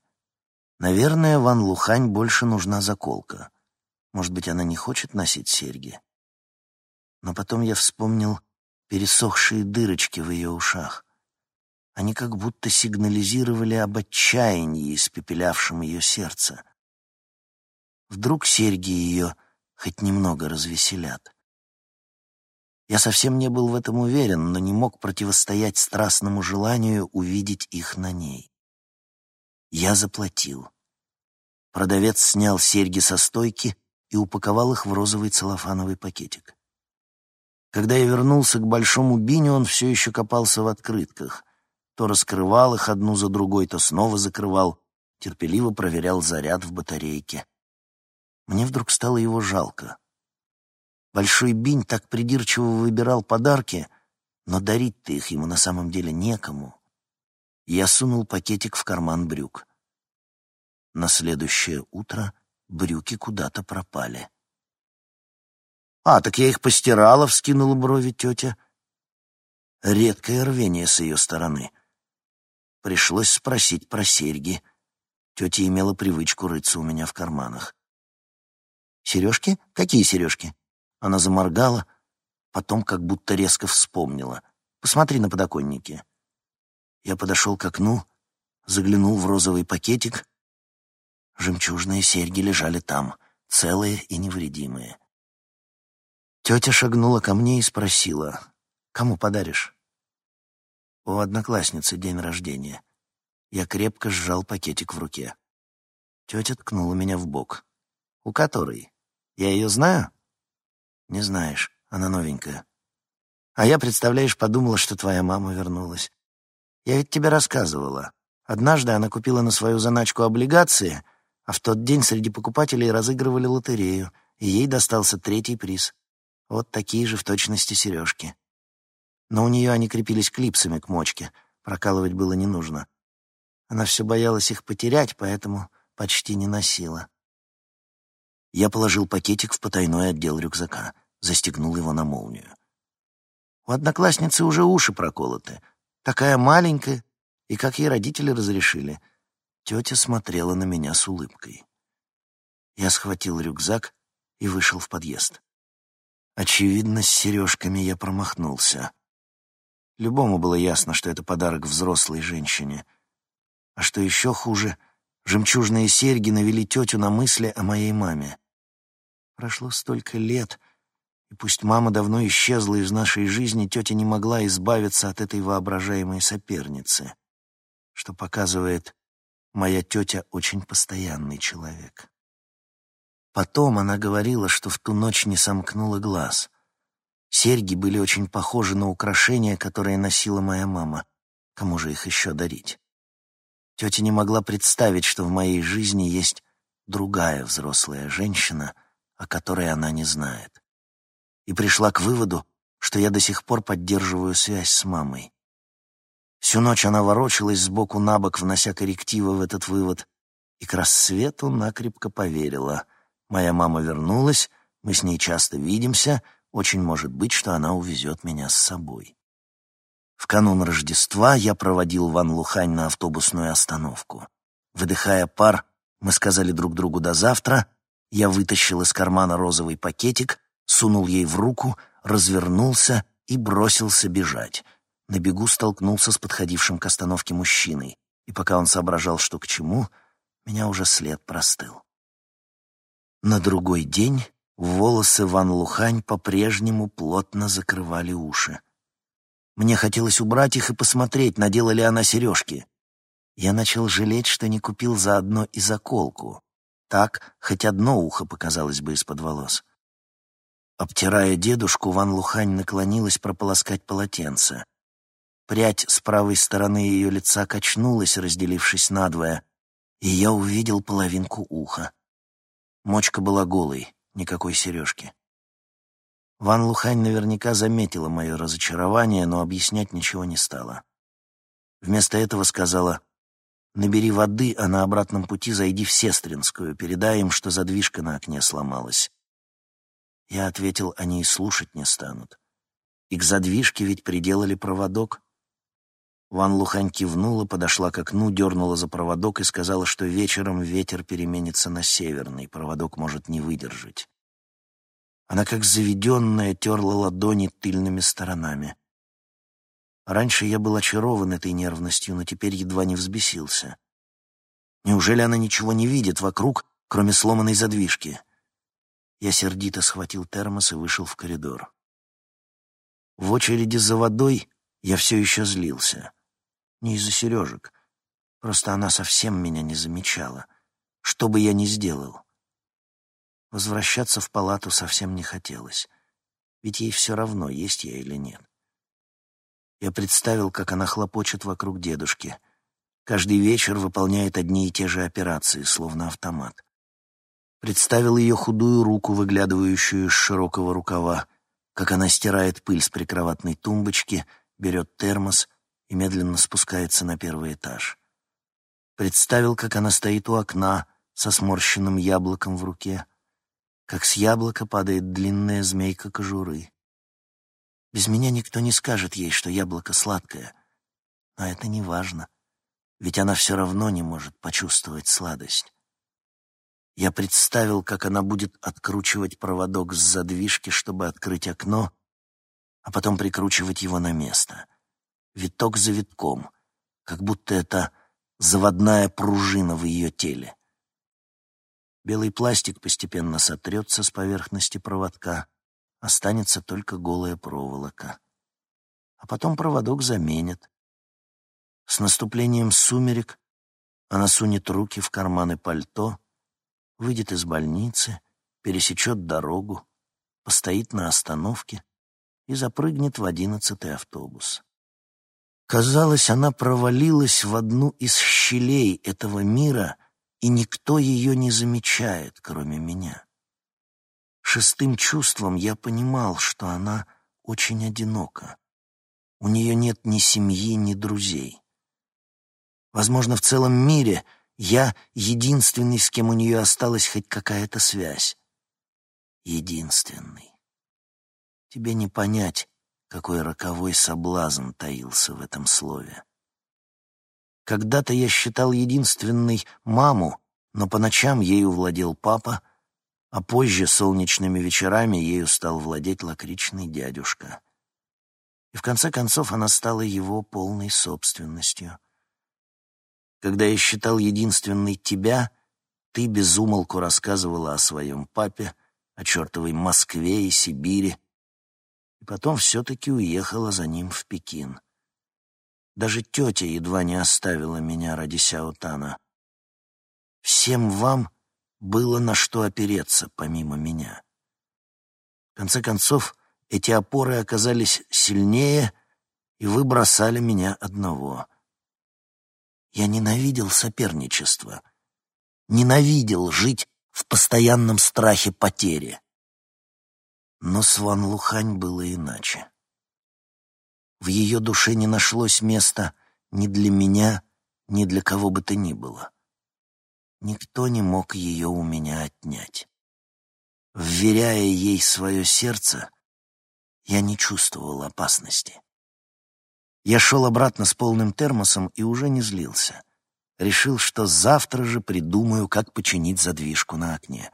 Наверное, Ван Лухань больше нужна заколка. Может быть, она не хочет носить серьги? Но потом я вспомнил пересохшие дырочки в ее ушах. Они как будто сигнализировали об отчаянии, испепелявшем ее сердце. Вдруг серьги ее хоть немного развеселят. Я совсем не был в этом уверен, но не мог противостоять страстному желанию увидеть их на ней. Я заплатил. Продавец снял серьги со стойки и упаковал их в розовый целлофановый пакетик. Когда я вернулся к большому биню, он все еще копался в открытках. То раскрывал их одну за другой, то снова закрывал, терпеливо проверял заряд в батарейке. Мне вдруг стало его жалко. Большой Бинь так придирчиво выбирал подарки, но дарить-то их ему на самом деле некому. Я сунул пакетик в карман брюк. На следующее утро брюки куда-то пропали. «А, так я их постирала», — вскинула брови тетя. Редкое рвение с ее стороны. Пришлось спросить про серьги. Тетя имела привычку рыться у меня в карманах. «Сережки? Какие сережки?» Она заморгала, потом как будто резко вспомнила. «Посмотри на подоконнике». Я подошел к окну, заглянул в розовый пакетик. Жемчужные серьги лежали там, целые и невредимые. Тетя шагнула ко мне и спросила, «Кому подаришь?» «У одноклассницы день рождения». Я крепко сжал пакетик в руке. Тетя ткнула меня в бок. «У которой? Я ее знаю?» Не знаешь, она новенькая. А я, представляешь, подумала, что твоя мама вернулась. Я ведь тебе рассказывала. Однажды она купила на свою заначку облигации, а в тот день среди покупателей разыгрывали лотерею, и ей достался третий приз. Вот такие же в точности сережки. Но у нее они крепились клипсами к мочке, прокалывать было не нужно. Она все боялась их потерять, поэтому почти не носила. Я положил пакетик в потайной отдел рюкзака, застегнул его на молнию. У одноклассницы уже уши проколоты. Такая маленькая, и как ей родители разрешили. Тетя смотрела на меня с улыбкой. Я схватил рюкзак и вышел в подъезд. Очевидно, с сережками я промахнулся. Любому было ясно, что это подарок взрослой женщине. А что еще хуже, жемчужные серьги навели тетю на мысли о моей маме. Прошло столько лет, и пусть мама давно исчезла из нашей жизни, тетя не могла избавиться от этой воображаемой соперницы, что показывает, моя тетя очень постоянный человек. Потом она говорила, что в ту ночь не сомкнула глаз. Серьги были очень похожи на украшения, которые носила моя мама. Кому же их еще дарить? Тетя не могла представить, что в моей жизни есть другая взрослая женщина, о которой она не знает и пришла к выводу, что я до сих пор поддерживаю связь с мамой. Всю ночь она ворочалась сбоку на бок, внося коррективы в этот вывод, и к рассвету накрепко поверила. Моя мама вернулась, мы с ней часто видимся, очень может быть, что она увезет меня с собой. В канун Рождества я проводил Ван Лухань на автобусную остановку. Выдыхая пар, мы сказали друг другу «до завтра», я вытащил из кармана розовый пакетик — сунул ей в руку, развернулся и бросился бежать. На бегу столкнулся с подходившим к остановке мужчиной, и пока он соображал, что к чему, меня уже след простыл. На другой день волосы Ван Лухань по-прежнему плотно закрывали уши. Мне хотелось убрать их и посмотреть, надела ли она сережки. Я начал жалеть, что не купил заодно и заколку. Так, хоть одно ухо показалось бы из-под волос. Обтирая дедушку, Ван Лухань наклонилась прополоскать полотенце. Прядь с правой стороны ее лица качнулась, разделившись надвое, и я увидел половинку уха. Мочка была голой, никакой сережки. Ван Лухань наверняка заметила мое разочарование, но объяснять ничего не стала. Вместо этого сказала, «Набери воды, а на обратном пути зайди в Сестринскую, передай им, что задвижка на окне сломалась. Я ответил, они и слушать не станут. И к задвижке ведь приделали проводок. Ван Лухань кивнула, подошла к окну, дернула за проводок и сказала, что вечером ветер переменится на северный, проводок может не выдержать. Она, как заведенная, терла ладони тыльными сторонами. Раньше я был очарован этой нервностью, но теперь едва не взбесился. Неужели она ничего не видит вокруг, кроме сломанной задвижки? Я сердито схватил термос и вышел в коридор. В очереди за водой я все еще злился. Не из-за сережек. Просто она совсем меня не замечала. Что бы я ни сделал. Возвращаться в палату совсем не хотелось. Ведь ей все равно, есть я или нет. Я представил, как она хлопочет вокруг дедушки. Каждый вечер выполняет одни и те же операции, словно автомат. Представил ее худую руку, выглядывающую из широкого рукава, как она стирает пыль с прикроватной тумбочки, берет термос и медленно спускается на первый этаж. Представил, как она стоит у окна со сморщенным яблоком в руке, как с яблока падает длинная змейка кожуры. Без меня никто не скажет ей, что яблоко сладкое, но это не важно, ведь она все равно не может почувствовать сладость. Я представил, как она будет откручивать проводок с задвижки, чтобы открыть окно, а потом прикручивать его на место. Виток за витком, как будто это заводная пружина в ее теле. Белый пластик постепенно сотрется с поверхности проводка, останется только голая проволока. А потом проводок заменят. С наступлением сумерек она сунет руки в карманы пальто — выйдет из больницы, пересечет дорогу, постоит на остановке и запрыгнет в одиннадцатый автобус. Казалось, она провалилась в одну из щелей этого мира, и никто ее не замечает, кроме меня. Шестым чувством я понимал, что она очень одинока. У нее нет ни семьи, ни друзей. Возможно, в целом мире я единственный, с кем у нее осталась хоть какая-то связь. Единственный. Тебе не понять, какой роковой соблазн таился в этом слове. Когда-то я считал единственной маму, но по ночам ею владел папа, а позже солнечными вечерами ею стал владеть лакричный дядюшка. И в конце концов она стала его полной собственностью. Когда я считал единственной тебя, ты безумолку рассказывала о своем папе, о чертовой Москве и Сибири, и потом все-таки уехала за ним в Пекин. Даже тетя едва не оставила меня ради Сяотана. Всем вам было на что опереться, помимо меня. В конце концов, эти опоры оказались сильнее, и вы бросали меня одного. Я ненавидел соперничество, ненавидел жить в постоянном страхе потери. Но с Ван Лухань было иначе. В ее душе не нашлось места ни для меня, ни для кого бы то ни было. Никто не мог ее у меня отнять. Вверяя ей свое сердце, я не чувствовал опасности. Я шел обратно с полным термосом и уже не злился. Решил, что завтра же придумаю, как починить задвижку на окне.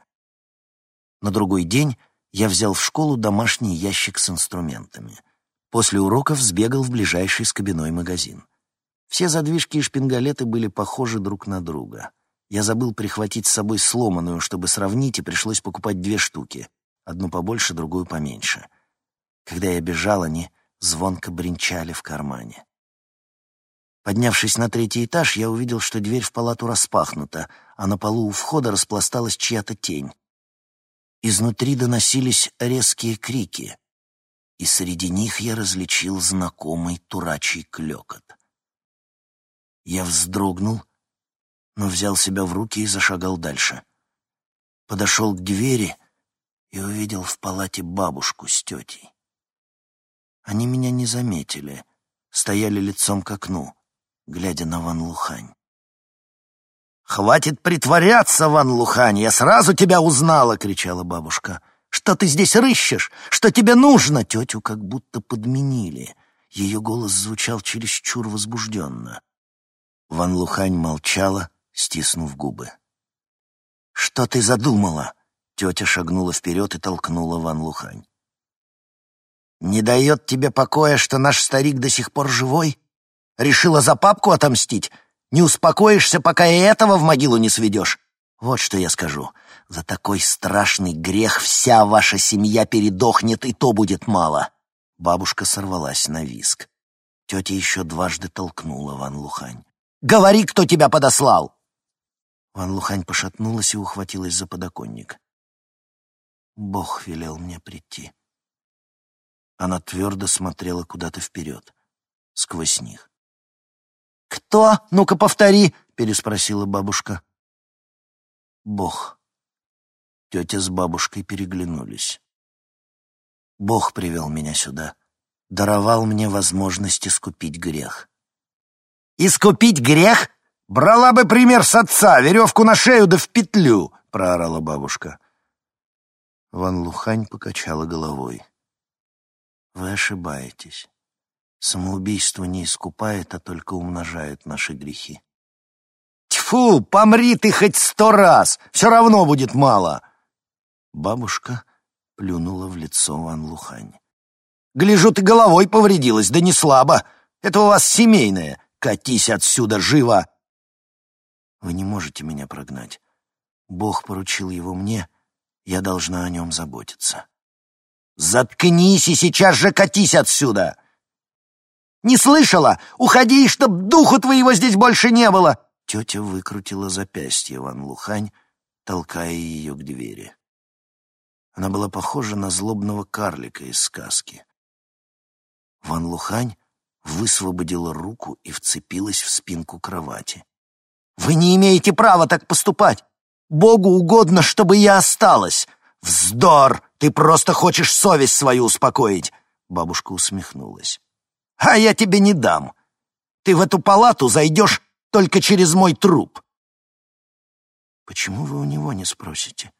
На другой день я взял в школу домашний ящик с инструментами. После уроков сбегал в ближайший скобяной магазин. Все задвижки и шпингалеты были похожи друг на друга. Я забыл прихватить с собой сломанную, чтобы сравнить, и пришлось покупать две штуки. Одну побольше, другую поменьше. Когда я бежал, они звонко бренчали в кармане. Поднявшись на третий этаж, я увидел, что дверь в палату распахнута, а на полу у входа распласталась чья-то тень. Изнутри доносились резкие крики, и среди них я различил знакомый турачий клёкот. Я вздрогнул, но взял себя в руки и зашагал дальше. Подошел к двери и увидел в палате бабушку с тетей. Они меня не заметили, стояли лицом к окну, глядя на Ван Лухань. «Хватит притворяться, Ван Лухань, я сразу тебя узнала!» — кричала бабушка. «Что ты здесь рыщешь? Что тебе нужно?» Тетю как будто подменили. Ее голос звучал чересчур возбужденно. Ван Лухань молчала, стиснув губы. «Что ты задумала?» Тетя шагнула вперед и толкнула Ван Лухань. «Не дает тебе покоя, что наш старик до сих пор живой? Решила за папку отомстить? Не успокоишься, пока и этого в могилу не сведешь. Вот что я скажу. За такой страшный грех вся ваша семья передохнет, и то будет мало. Бабушка сорвалась на виск. Тетя еще дважды толкнула Ван Лухань. «Говори, кто тебя подослал!» Ван Лухань пошатнулась и ухватилась за подоконник. «Бог велел мне прийти». Она твердо смотрела куда-то вперед, сквозь них. «Кто? Ну-ка повтори!» — переспросила бабушка. «Бог». Тетя с бабушкой переглянулись. «Бог привел меня сюда, даровал мне возможность искупить грех». «Искупить грех? Брала бы пример с отца, веревку на шею да в петлю!» — проорала бабушка. Ван Лухань покачала головой. «Вы ошибаетесь. Самоубийство не искупает, а только умножает наши грехи. Тьфу, помри ты хоть сто раз, все равно будет мало. Бабушка плюнула в лицо Ван Лухань. Гляжу, ты головой повредилась, да не слабо. Это у вас семейное. Катись отсюда живо. Вы не можете меня прогнать. Бог поручил его мне, я должна о нем заботиться. Заткнись и сейчас же катись отсюда. Не слышала? Уходи, чтоб духу твоего здесь больше не было!» Тетя выкрутила запястье Ван Лухань, толкая ее к двери. Она была похожа на злобного карлика из сказки. Ван Лухань высвободила руку и вцепилась в спинку кровати. «Вы не имеете права так поступать! Богу угодно, чтобы я осталась!» «Вздор! Ты просто хочешь совесть свою успокоить!» Бабушка усмехнулась. «А я тебе не дам! Ты в эту палату зайдешь только через мой труп!» «Почему вы у него не спросите?»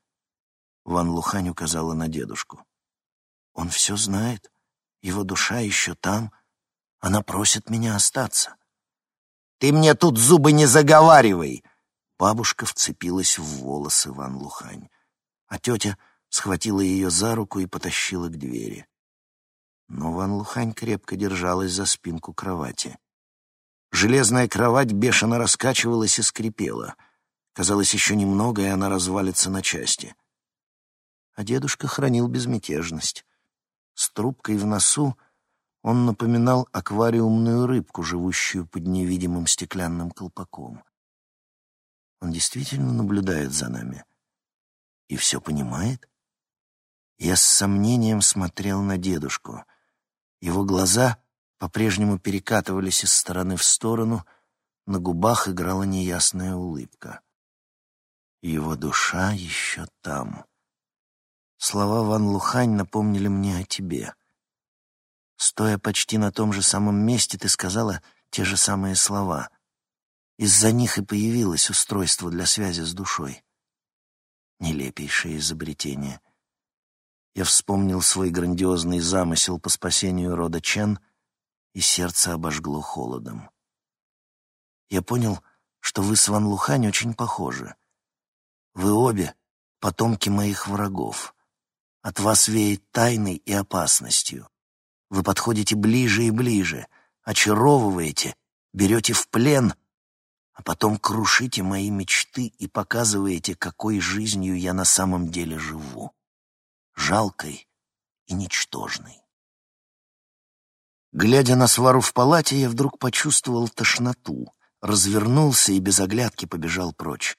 Ван Лухань указала на дедушку. «Он все знает. Его душа еще там. Она просит меня остаться». «Ты мне тут зубы не заговаривай!» Бабушка вцепилась в волосы Ван Лухань, а тетя схватила ее за руку и потащила к двери. Но Ван Лухань крепко держалась за спинку кровати. Железная кровать бешено раскачивалась и скрипела. Казалось, еще немного, и она развалится на части. А дедушка хранил безмятежность. С трубкой в носу он напоминал аквариумную рыбку, живущую под невидимым стеклянным колпаком. Он действительно наблюдает за нами и все понимает? Я с сомнением смотрел на дедушку. Его глаза по-прежнему перекатывались из стороны в сторону, на губах играла неясная улыбка. Его душа еще там. Слова Ван Лухань напомнили мне о тебе. Стоя почти на том же самом месте, ты сказала те же самые слова. Из-за них и появилось устройство для связи с душой. Нелепейшее изобретение. Я вспомнил свой грандиозный замысел по спасению рода Чен, и сердце обожгло холодом. Я понял, что вы с Ван Лухань очень похожи. Вы обе — потомки моих врагов. От вас веет тайной и опасностью. Вы подходите ближе и ближе, очаровываете, берете в плен, а потом крушите мои мечты и показываете, какой жизнью я на самом деле живу жалкой и ничтожной. Глядя на свару в палате, я вдруг почувствовал тошноту, развернулся и без оглядки побежал прочь.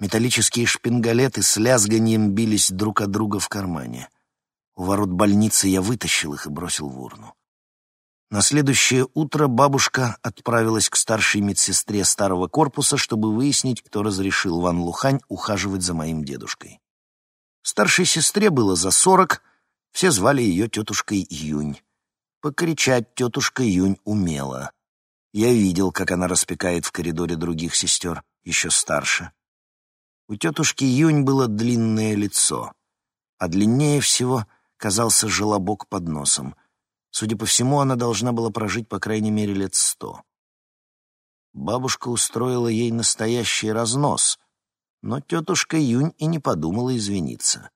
Металлические шпингалеты с лязганием бились друг от друга в кармане. У ворот больницы я вытащил их и бросил в урну. На следующее утро бабушка отправилась к старшей медсестре старого корпуса, чтобы выяснить, кто разрешил Ван Лухань ухаживать за моим дедушкой. Старшей сестре было за сорок, все звали ее тетушкой Юнь. Покричать тетушка Юнь умела. Я видел, как она распекает в коридоре других сестер, еще старше. У тетушки Юнь было длинное лицо, а длиннее всего казался желобок под носом. Судя по всему, она должна была прожить по крайней мере лет сто. Бабушка устроила ей настоящий разнос — но тетушка Юнь и не подумала извиниться.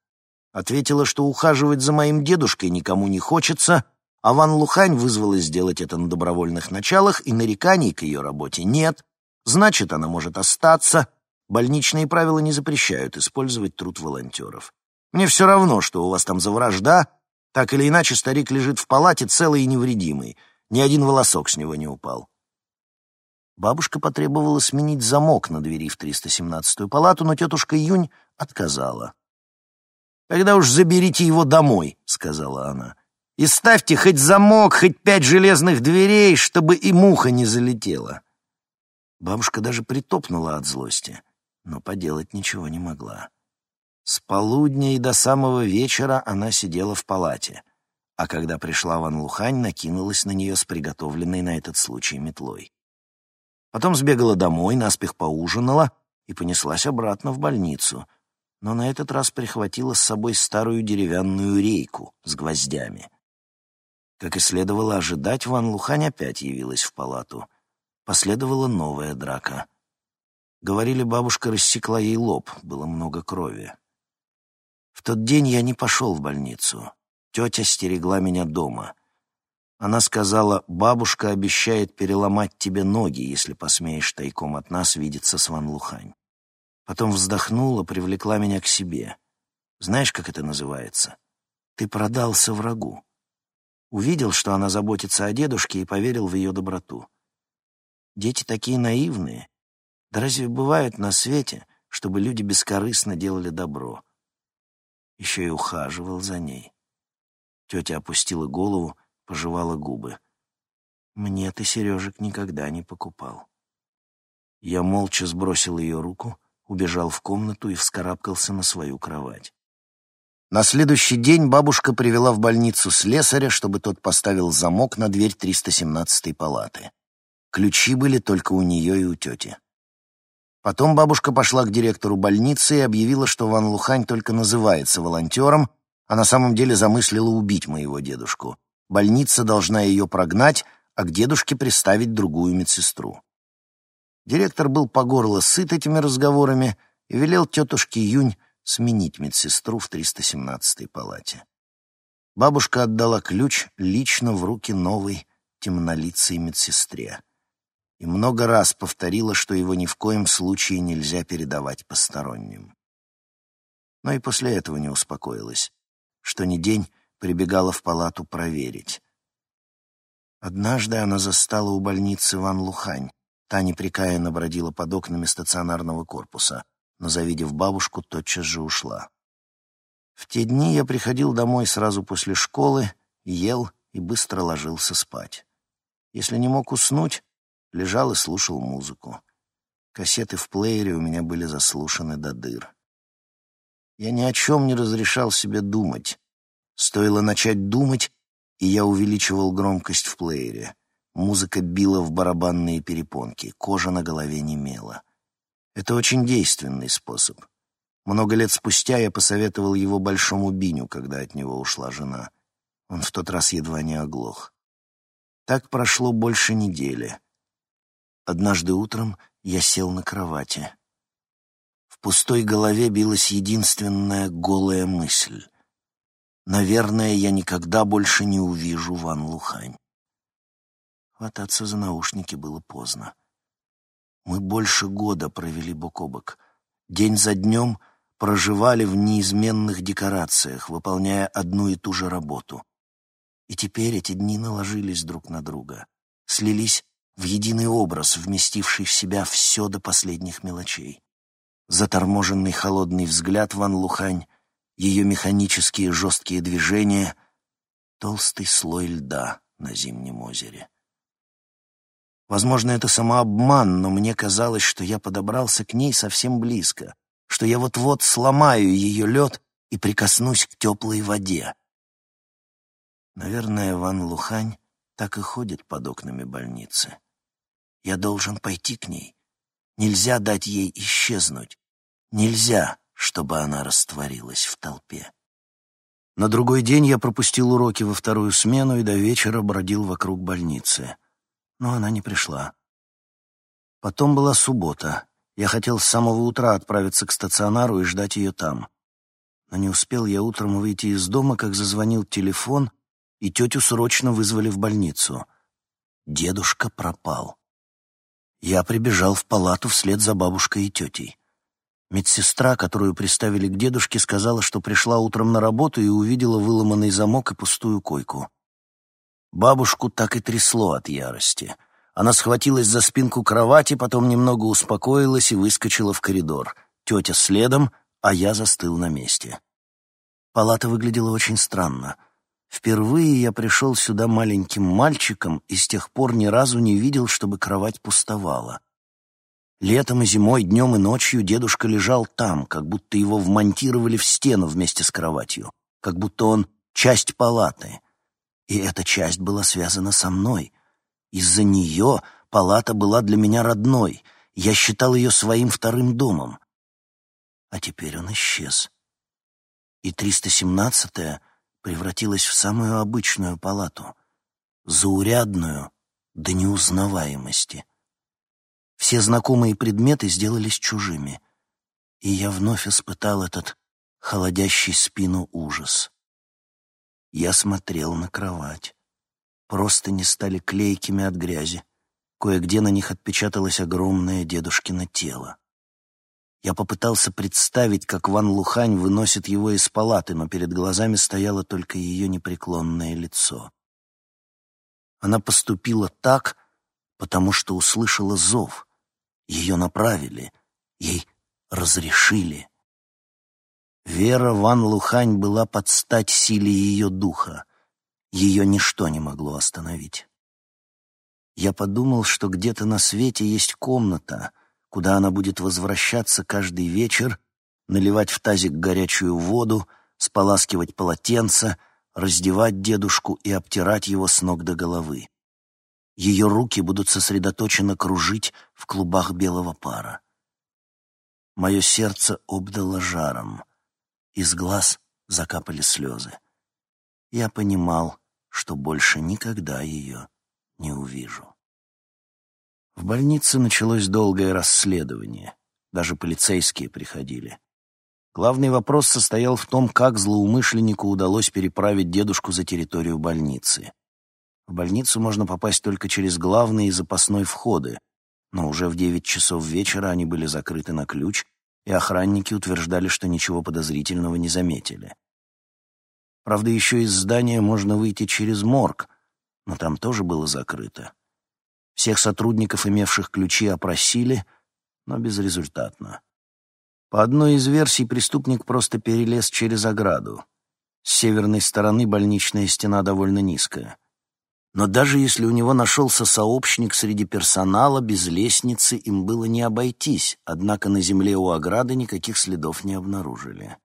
Ответила, что ухаживать за моим дедушкой никому не хочется, а Ван Лухань вызвала сделать это на добровольных началах, и нареканий к ее работе нет. Значит, она может остаться. Больничные правила не запрещают использовать труд волонтеров. Мне все равно, что у вас там за вражда. Так или иначе, старик лежит в палате целый и невредимый. Ни один волосок с него не упал. Бабушка потребовала сменить замок на двери в 317-ю палату, но тетушка Юнь отказала. «Тогда уж заберите его домой», — сказала она. «И ставьте хоть замок, хоть пять железных дверей, чтобы и муха не залетела». Бабушка даже притопнула от злости, но поделать ничего не могла. С полудня и до самого вечера она сидела в палате, а когда пришла Ван Лухань, накинулась на нее с приготовленной на этот случай метлой. Потом сбегала домой, наспех поужинала и понеслась обратно в больницу. Но на этот раз прихватила с собой старую деревянную рейку с гвоздями. Как и следовало ожидать, Ван Лухань опять явилась в палату. Последовала новая драка. Говорили, бабушка рассекла ей лоб, было много крови. В тот день я не пошел в больницу. Тетя стерегла меня дома — она сказала, бабушка обещает переломать тебе ноги, если посмеешь тайком от нас видеться с Ван Лухань. Потом вздохнула, привлекла меня к себе. Знаешь, как это называется? Ты продался врагу. Увидел, что она заботится о дедушке и поверил в ее доброту. Дети такие наивные. Да разве бывает на свете, чтобы люди бескорыстно делали добро? Еще и ухаживал за ней. Тетя опустила голову, пожевала губы. Мне ты сережек никогда не покупал. Я молча сбросил ее руку, убежал в комнату и вскарабкался на свою кровать. На следующий день бабушка привела в больницу слесаря, чтобы тот поставил замок на дверь 317-й палаты. Ключи были только у нее и у тети. Потом бабушка пошла к директору больницы и объявила, что Ван Лухань только называется волонтером, а на самом деле замыслила убить моего дедушку. Больница должна ее прогнать, а к дедушке приставить другую медсестру. Директор был по горло сыт этими разговорами и велел тетушке Юнь сменить медсестру в 317-й палате. Бабушка отдала ключ лично в руки новой темнолицей медсестре и много раз повторила, что его ни в коем случае нельзя передавать посторонним. Но и после этого не успокоилась, что ни день прибегала в палату проверить. Однажды она застала у больницы Ван Лухань. Та непрекаянно бродила под окнами стационарного корпуса, но, завидев бабушку, тотчас же ушла. В те дни я приходил домой сразу после школы, ел и быстро ложился спать. Если не мог уснуть, Лежал и слушал музыку. Кассеты в плеере у меня были заслушаны до дыр. Я ни о чем не разрешал себе думать. Стоило начать думать, и я увеличивал громкость в плеере. Музыка била в барабанные перепонки, кожа на голове немела. Это очень действенный способ. Много лет спустя я посоветовал его большому Биню, когда от него ушла жена. Он в тот раз едва не оглох. Так прошло больше недели. Однажды утром я сел на кровати. В пустой голове билась единственная голая мысль. Наверное, я никогда больше не увижу Ван Лухань. Хвататься за наушники было поздно. Мы больше года провели бок о бок. День за днем проживали в неизменных декорациях, выполняя одну и ту же работу. И теперь эти дни наложились друг на друга, слились в единый образ, вместивший в себя все до последних мелочей. Заторможенный холодный взгляд Ван Лухань, ее механические жесткие движения, толстый слой льда на зимнем озере. Возможно, это самообман, но мне казалось, что я подобрался к ней совсем близко, что я вот-вот сломаю ее лед и прикоснусь к теплой воде. Наверное, Ван Лухань так и ходит под окнами больницы. Я должен пойти к ней. Нельзя дать ей исчезнуть. Нельзя, чтобы она растворилась в толпе. На другой день я пропустил уроки во вторую смену и до вечера бродил вокруг больницы. Но она не пришла. Потом была суббота. Я хотел с самого утра отправиться к стационару и ждать ее там. Но не успел я утром выйти из дома, как зазвонил телефон, и тетю срочно вызвали в больницу. Дедушка пропал. Я прибежал в палату вслед за бабушкой и тетей. Медсестра, которую приставили к дедушке, сказала, что пришла утром на работу и увидела выломанный замок и пустую койку. Бабушку так и трясло от ярости. Она схватилась за спинку кровати, потом немного успокоилась и выскочила в коридор. Тетя следом, а я застыл на месте. Палата выглядела очень странно — Впервые я пришел сюда маленьким мальчиком и с тех пор ни разу не видел, чтобы кровать пустовала. Летом и зимой, днем и ночью дедушка лежал там, как будто его вмонтировали в стену вместе с кроватью, как будто он часть палаты. И эта часть была связана со мной. Из-за нее палата была для меня родной, я считал ее своим вторым домом. А теперь он исчез. И 317-я превратилась в самую обычную палату, заурядную до неузнаваемости. Все знакомые предметы сделались чужими, и я вновь испытал этот холодящий спину ужас. Я смотрел на кровать. Просто не стали клейкими от грязи. Кое-где на них отпечаталось огромное дедушкино тело. Я попытался представить, как Ван Лухань выносит его из палаты, но перед глазами стояло только ее непреклонное лицо. Она поступила так, потому что услышала зов. Ее направили, ей разрешили. Вера Ван Лухань была под стать силе ее духа. Ее ничто не могло остановить. я подумал, что где-то на свете есть комната, куда она будет возвращаться каждый вечер, наливать в тазик горячую воду, споласкивать полотенце, раздевать дедушку и обтирать его с ног до головы. Ее руки будут сосредоточенно кружить в клубах белого пара. Мое сердце обдало жаром. Из глаз закапали слезы. Я понимал, что больше никогда ее не увижу. В больнице началось долгое расследование. Даже полицейские приходили. Главный вопрос состоял в том, как злоумышленнику удалось переправить дедушку за территорию больницы. В больницу можно попасть только через главный и запасной входы, но уже в девять часов вечера они были закрыты на ключ, и охранники утверждали, что ничего подозрительного не заметили. Правда, еще из здания можно выйти через морг, но там тоже было закрыто. Всех сотрудников, имевших ключи, опросили, но безрезультатно. По одной из версий преступник просто перелез через ограду. С северной стороны больничная стена довольно низкая. Но даже если у него нашелся сообщник среди персонала, без лестницы им было не обойтись, однако на земле у ограды никаких следов не обнаружили.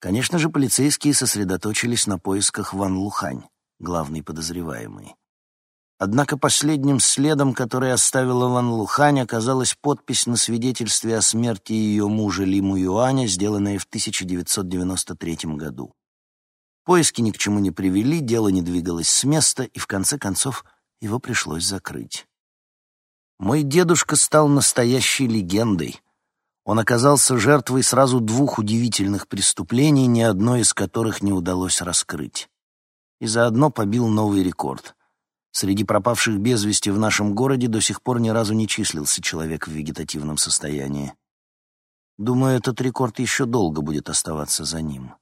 Конечно же, полицейские сосредоточились на поисках Ван Лухань, главный подозреваемый. Однако последним следом, который оставила Ван Лухань, оказалась подпись на свидетельстве о смерти ее мужа Лиму Юаня, сделанная в 1993 году. Поиски ни к чему не привели, дело не двигалось с места, и в конце концов его пришлось закрыть. Мой дедушка стал настоящей легендой. Он оказался жертвой сразу двух удивительных преступлений, ни одно из которых не удалось раскрыть. И заодно побил новый рекорд. Среди пропавших без вести в нашем городе до сих пор ни разу не числился человек в вегетативном состоянии. Думаю, этот рекорд еще долго будет оставаться за ним.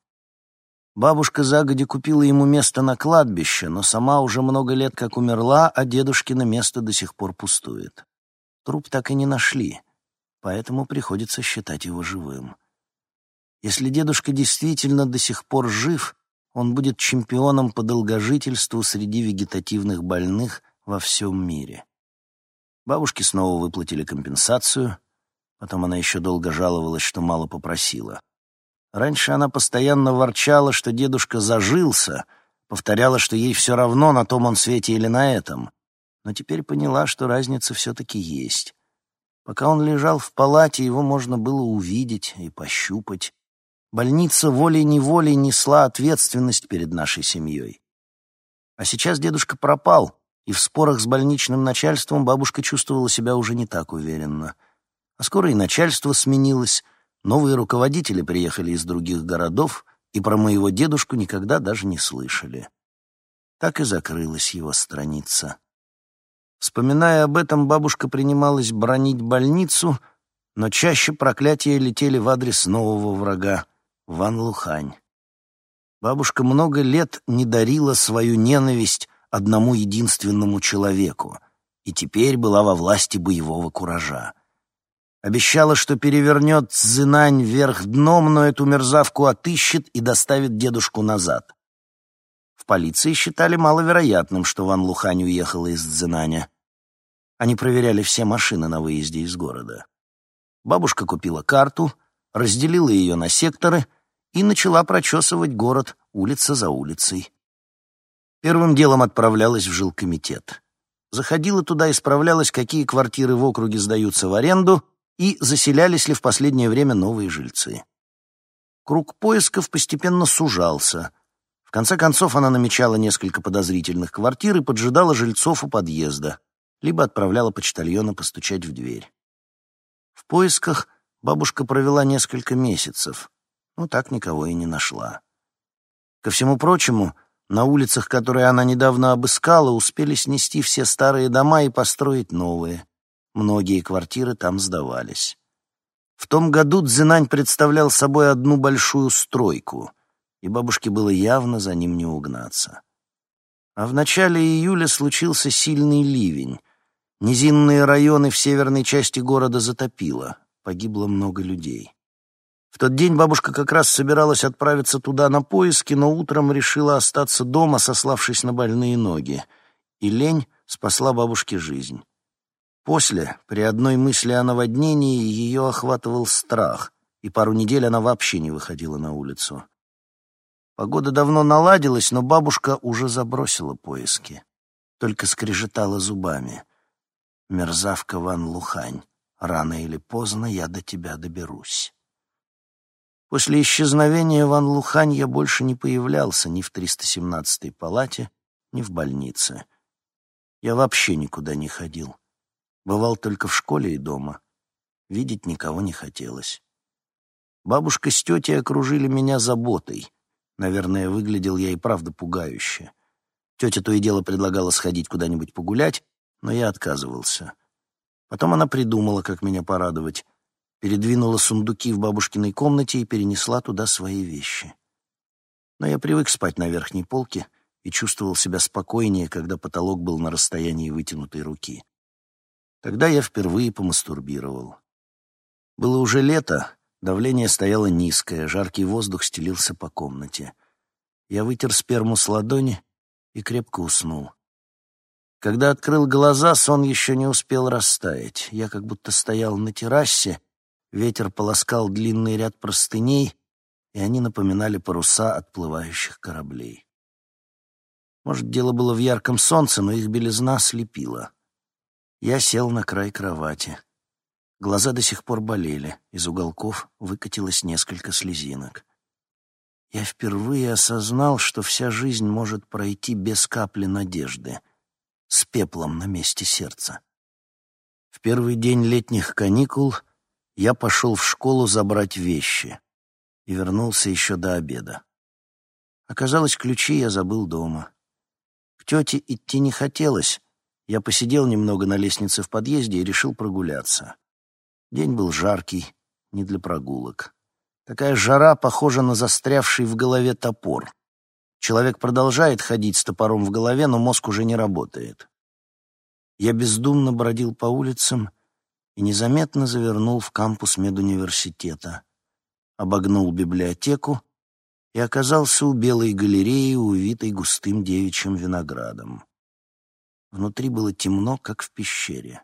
Бабушка загоди купила ему место на кладбище, но сама уже много лет как умерла, а дедушкино место до сих пор пустует. Труп так и не нашли, поэтому приходится считать его живым. Если дедушка действительно до сих пор жив, он будет чемпионом по долгожительству среди вегетативных больных во всем мире. Бабушке снова выплатили компенсацию, потом она еще долго жаловалась, что мало попросила. Раньше она постоянно ворчала, что дедушка зажился, повторяла, что ей все равно, на том он свете или на этом. Но теперь поняла, что разница все-таки есть. Пока он лежал в палате, его можно было увидеть и пощупать. Больница волей-неволей несла ответственность перед нашей семьей. А сейчас дедушка пропал, и в спорах с больничным начальством бабушка чувствовала себя уже не так уверенно. А скоро и начальство сменилось — Новые руководители приехали из других городов и про моего дедушку никогда даже не слышали. Так и закрылась его страница. Вспоминая об этом, бабушка принималась бронить больницу, но чаще проклятия летели в адрес нового врага — Ван Лухань. Бабушка много лет не дарила свою ненависть одному единственному человеку и теперь была во власти боевого куража. Обещала, что перевернет Цзинань вверх дном, но эту мерзавку отыщет и доставит дедушку назад. В полиции считали маловероятным, что Ван Лухань уехала из Цзинаня. Они проверяли все машины на выезде из города. Бабушка купила карту, разделила ее на секторы и начала прочесывать город улица за улицей. Первым делом отправлялась в жилкомитет. Заходила туда и справлялась, какие квартиры в округе сдаются в аренду — и заселялись ли в последнее время новые жильцы. Круг поисков постепенно сужался. В конце концов она намечала несколько подозрительных квартир и поджидала жильцов у подъезда, либо отправляла почтальона постучать в дверь. В поисках бабушка провела несколько месяцев, но так никого и не нашла. Ко всему прочему, на улицах, которые она недавно обыскала, успели снести все старые дома и построить новые — Многие квартиры там сдавались. В том году Дзинань представлял собой одну большую стройку, и бабушке было явно за ним не угнаться. А в начале июля случился сильный ливень. Низинные районы в северной части города затопило, погибло много людей. В тот день бабушка как раз собиралась отправиться туда на поиски, но утром решила остаться дома, сославшись на больные ноги, и лень спасла бабушке жизнь. После, при одной мысли о наводнении, ее охватывал страх, и пару недель она вообще не выходила на улицу. Погода давно наладилась, но бабушка уже забросила поиски. Только скрежетала зубами. «Мерзавка Ван Лухань, рано или поздно я до тебя доберусь». После исчезновения Ван Лухань я больше не появлялся ни в 317-й палате, ни в больнице. Я вообще никуда не ходил. Бывал только в школе и дома. Видеть никого не хотелось. Бабушка с тетей окружили меня заботой. Наверное, выглядел я и правда пугающе. Тетя то и дело предлагала сходить куда-нибудь погулять, но я отказывался. Потом она придумала, как меня порадовать передвинула сундуки в бабушкиной комнате и перенесла туда свои вещи. Но я привык спать на верхней полке и чувствовал себя спокойнее, когда потолок был на расстоянии вытянутой руки. Тогда я впервые помастурбировал. Было уже лето, давление стояло низкое, жаркий воздух стелился по комнате. Я вытер сперму с ладони и крепко уснул. Когда открыл глаза, сон еще не успел растаять. Я как будто стоял на террасе Ветер полоскал длинный ряд простыней, и они напоминали паруса отплывающих кораблей. Может, дело было в ярком солнце, но их белизна слепила. Я сел на край кровати. Глаза до сих пор болели, из уголков выкатилось несколько слезинок. Я впервые осознал, что вся жизнь может пройти без капли надежды, с пеплом на месте сердца. В первый день летних каникул я пошел в школу забрать вещи и вернулся еще до обеда. Оказалось, ключи я забыл дома. К тете идти не хотелось. Я посидел немного на лестнице в подъезде и решил прогуляться. День был жаркий, не для прогулок. Такая жара похожа на застрявший в голове топор. Человек продолжает ходить с топором в голове, но мозг уже не работает. Я бездумно бродил по улицам и незаметно завернул в кампус медуниверситета, обогнул библиотеку и оказался у белой галереи, увитой густым девичьим виноградом. Внутри было темно, как в пещере.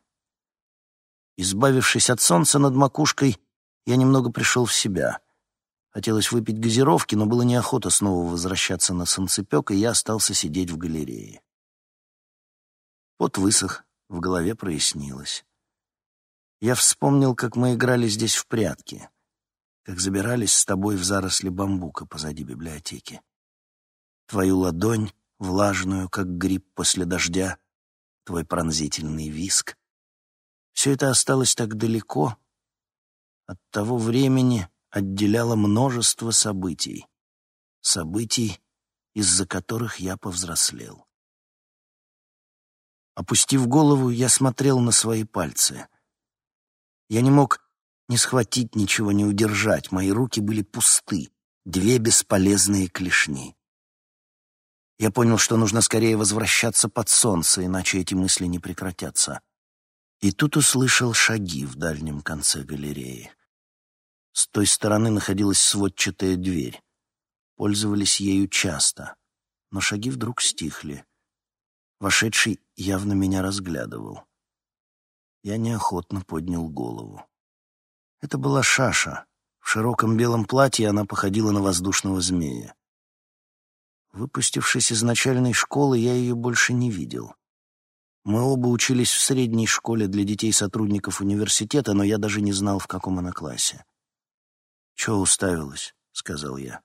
Избавившись от солнца над макушкой, я немного пришел в себя. Хотелось выпить газировки, но было неохота снова возвращаться на солнцепек, и я остался сидеть в галерее. Пот высох, в голове прояснилось. Я вспомнил, как мы играли здесь в прятки, как забирались с тобой в заросли бамбука позади библиотеки. Твою ладонь, влажную, как гриб после дождя, твой пронзительный виск. Все это осталось так далеко. От того времени отделяло множество событий. Событий, из-за которых я повзрослел. Опустив голову, я смотрел на свои пальцы. Я не мог ни схватить ничего, ни удержать. Мои руки были пусты, две бесполезные клешни. Я понял, что нужно скорее возвращаться под солнце, иначе эти мысли не прекратятся. И тут услышал шаги в дальнем конце галереи. С той стороны находилась сводчатая дверь. Пользовались ею часто, но шаги вдруг стихли. Вошедший явно меня разглядывал. Я неохотно поднял голову. Это была Шаша. В широком белом платье она походила на воздушного змея. Выпустившись из начальной школы, я ее больше не видел. Мы оба учились в средней школе для детей сотрудников университета, но я даже не знал, в каком она классе. «Чего уставилась?» — сказал я.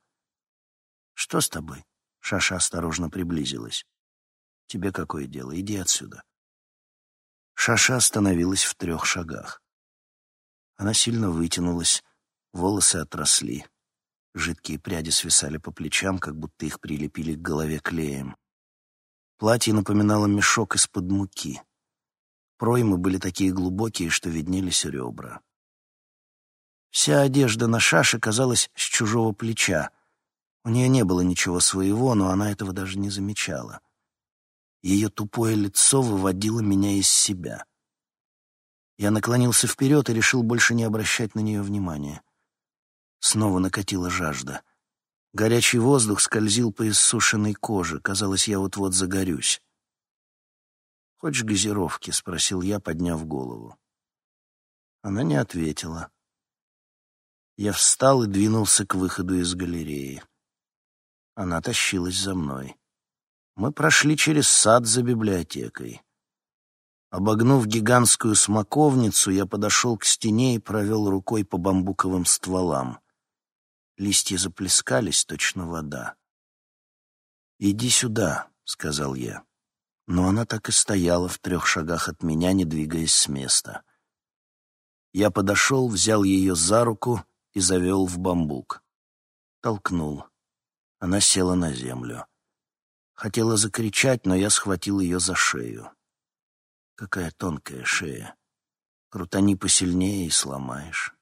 «Что с тобой?» — Шаша осторожно приблизилась. «Тебе какое дело? Иди отсюда». Шаша остановилась в трех шагах. Она сильно вытянулась, волосы отросли. Жидкие пряди свисали по плечам, как будто их прилепили к голове клеем. Платье напоминало мешок из-под муки. Проймы были такие глубокие, что виднелись ребра. Вся одежда на шаше казалась с чужого плеча. У нее не было ничего своего, но она этого даже не замечала. Ее тупое лицо выводило меня из себя. Я наклонился вперед и решил больше не обращать на нее внимания. Снова накатила жажда. Горячий воздух скользил по иссушенной коже. Казалось, я вот-вот загорюсь. «Хочешь газировки?» — спросил я, подняв голову. Она не ответила. Я встал и двинулся к выходу из галереи. Она тащилась за мной. Мы прошли через сад за библиотекой. Обогнув гигантскую смоковницу, я подошел к стене и провел рукой по бамбуковым стволам. Листья заплескались, точно вода. «Иди сюда», — сказал я. Но она так и стояла в трех шагах от меня, не двигаясь с места. Я подошел, взял ее за руку и завел в бамбук. Толкнул. Она села на землю. Хотела закричать, но я схватил ее за шею. Какая тонкая шея. Крутани посильнее и сломаешь.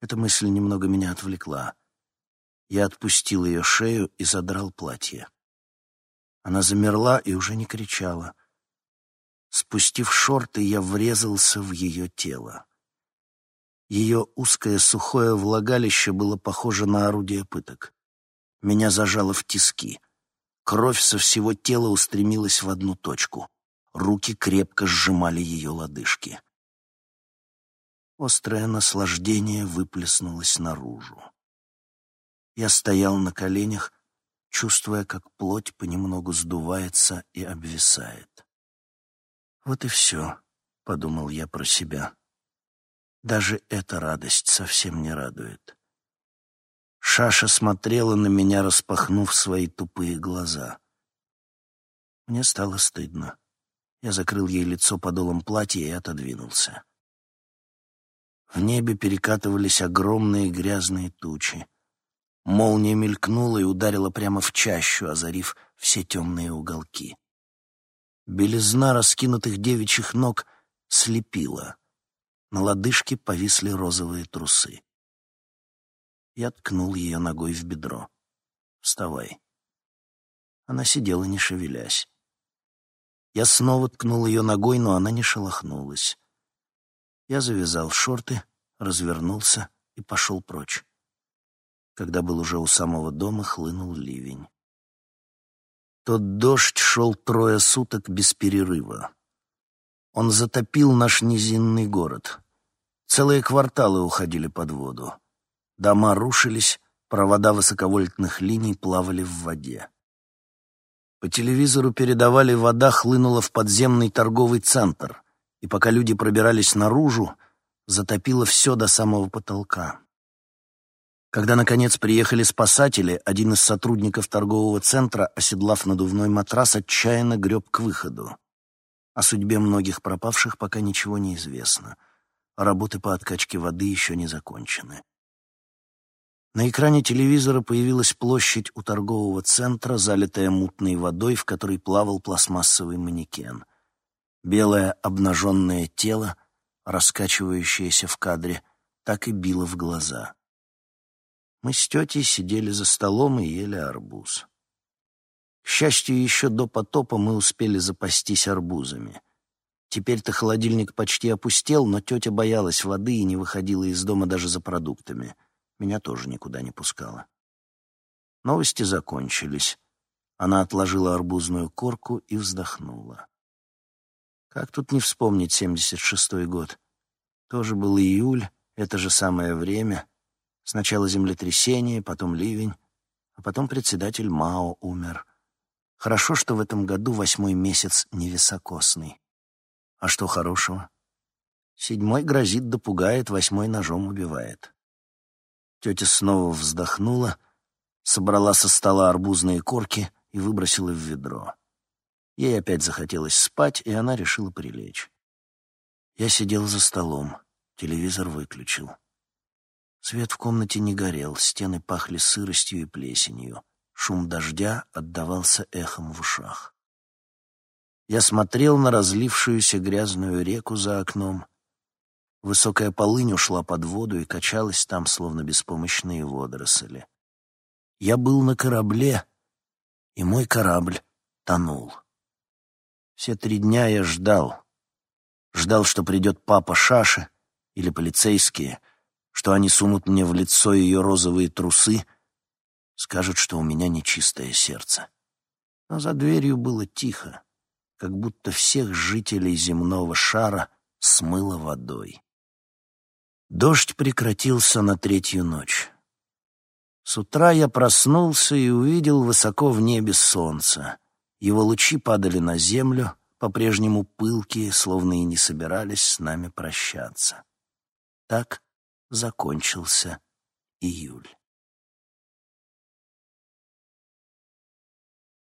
Эта мысль немного меня отвлекла. Я отпустил ее шею и задрал платье. Она замерла и уже не кричала. Спустив шорты, я врезался в ее тело. Ее узкое сухое влагалище было похоже на орудие пыток. Меня зажало в тиски. Кровь со всего тела устремилась в одну точку. Руки крепко сжимали ее лодыжки. Острое наслаждение выплеснулось наружу. Я стоял на коленях, чувствуя, как плоть понемногу сдувается и обвисает. «Вот и все», — подумал я про себя. Даже эта радость совсем не радует. Шаша смотрела на меня, распахнув свои тупые глаза. Мне стало стыдно. Я закрыл ей лицо подолом платья и отодвинулся. В небе перекатывались огромные грязные тучи. Молния мелькнула и ударила прямо в чащу, озарив все темные уголки. Белизна раскинутых девичьих ног слепила — на лодыжке повисли розовые трусы. Я ткнул ее ногой в бедро. «Вставай». Она сидела, не шевелясь. Я снова ткнул ее ногой, но она не шелохнулась. Я завязал шорты, развернулся и пошел прочь. Когда был уже у самого дома, хлынул ливень. Тот дождь шел трое суток без перерыва. Он затопил наш низинный город. Целые кварталы уходили под воду. Дома рушились, провода высоковольтных линий плавали в воде. По телевизору передавали, вода хлынула в подземный торговый центр, и пока люди пробирались наружу, затопило все до самого потолка. Когда, наконец, приехали спасатели, один из сотрудников торгового центра, оседлав надувной матрас, отчаянно греб к выходу. О судьбе многих пропавших пока ничего не известно. Работы по откачке воды еще не закончены. На экране телевизора появилась площадь у торгового центра, залитая мутной водой, в которой плавал пластмассовый манекен. Белое обнаженное тело, раскачивающееся в кадре, так и било в глаза. Мы с тетей сидели за столом и ели арбуз. К счастью, еще до потопа мы успели запастись арбузами. Теперь-то холодильник почти опустел, но тетя боялась воды и не выходила из дома даже за продуктами. Меня тоже никуда не пускала. Новости закончились. Она отложила арбузную корку и вздохнула. Как тут не вспомнить 76-й год? Тоже был июль, это же самое время. Сначала землетрясение, потом ливень, а потом председатель Мао умер — Хорошо, что в этом году восьмой месяц невисокосный. А что хорошего? Седьмой грозит да пугает, восьмой ножом убивает. Тетя снова вздохнула, собрала со стола арбузные корки и выбросила в ведро. Ей опять захотелось спать, и она решила прилечь. Я сидел за столом, телевизор выключил. Свет в комнате не горел, стены пахли сыростью и плесенью. Шум дождя отдавался эхом в ушах. Я смотрел на разлившуюся грязную реку за окном. Высокая полынь ушла под воду и качалась там, словно беспомощные водоросли. Я был на корабле, и мой корабль тонул. Все три дня я ждал. Ждал, что придет папа Шаши или полицейские, что они сунут мне в лицо ее розовые трусы — Скажут, что у меня нечистое сердце. Но за дверью было тихо. как будто всех жителей земного шара смыло водой. Дождь прекратился на третью ночь. С утра я проснулся и увидел высоко в небе солнце. Его лучи падали на землю, по-прежнему пылкие, словно и не собирались с нами прощаться. Так закончился июль.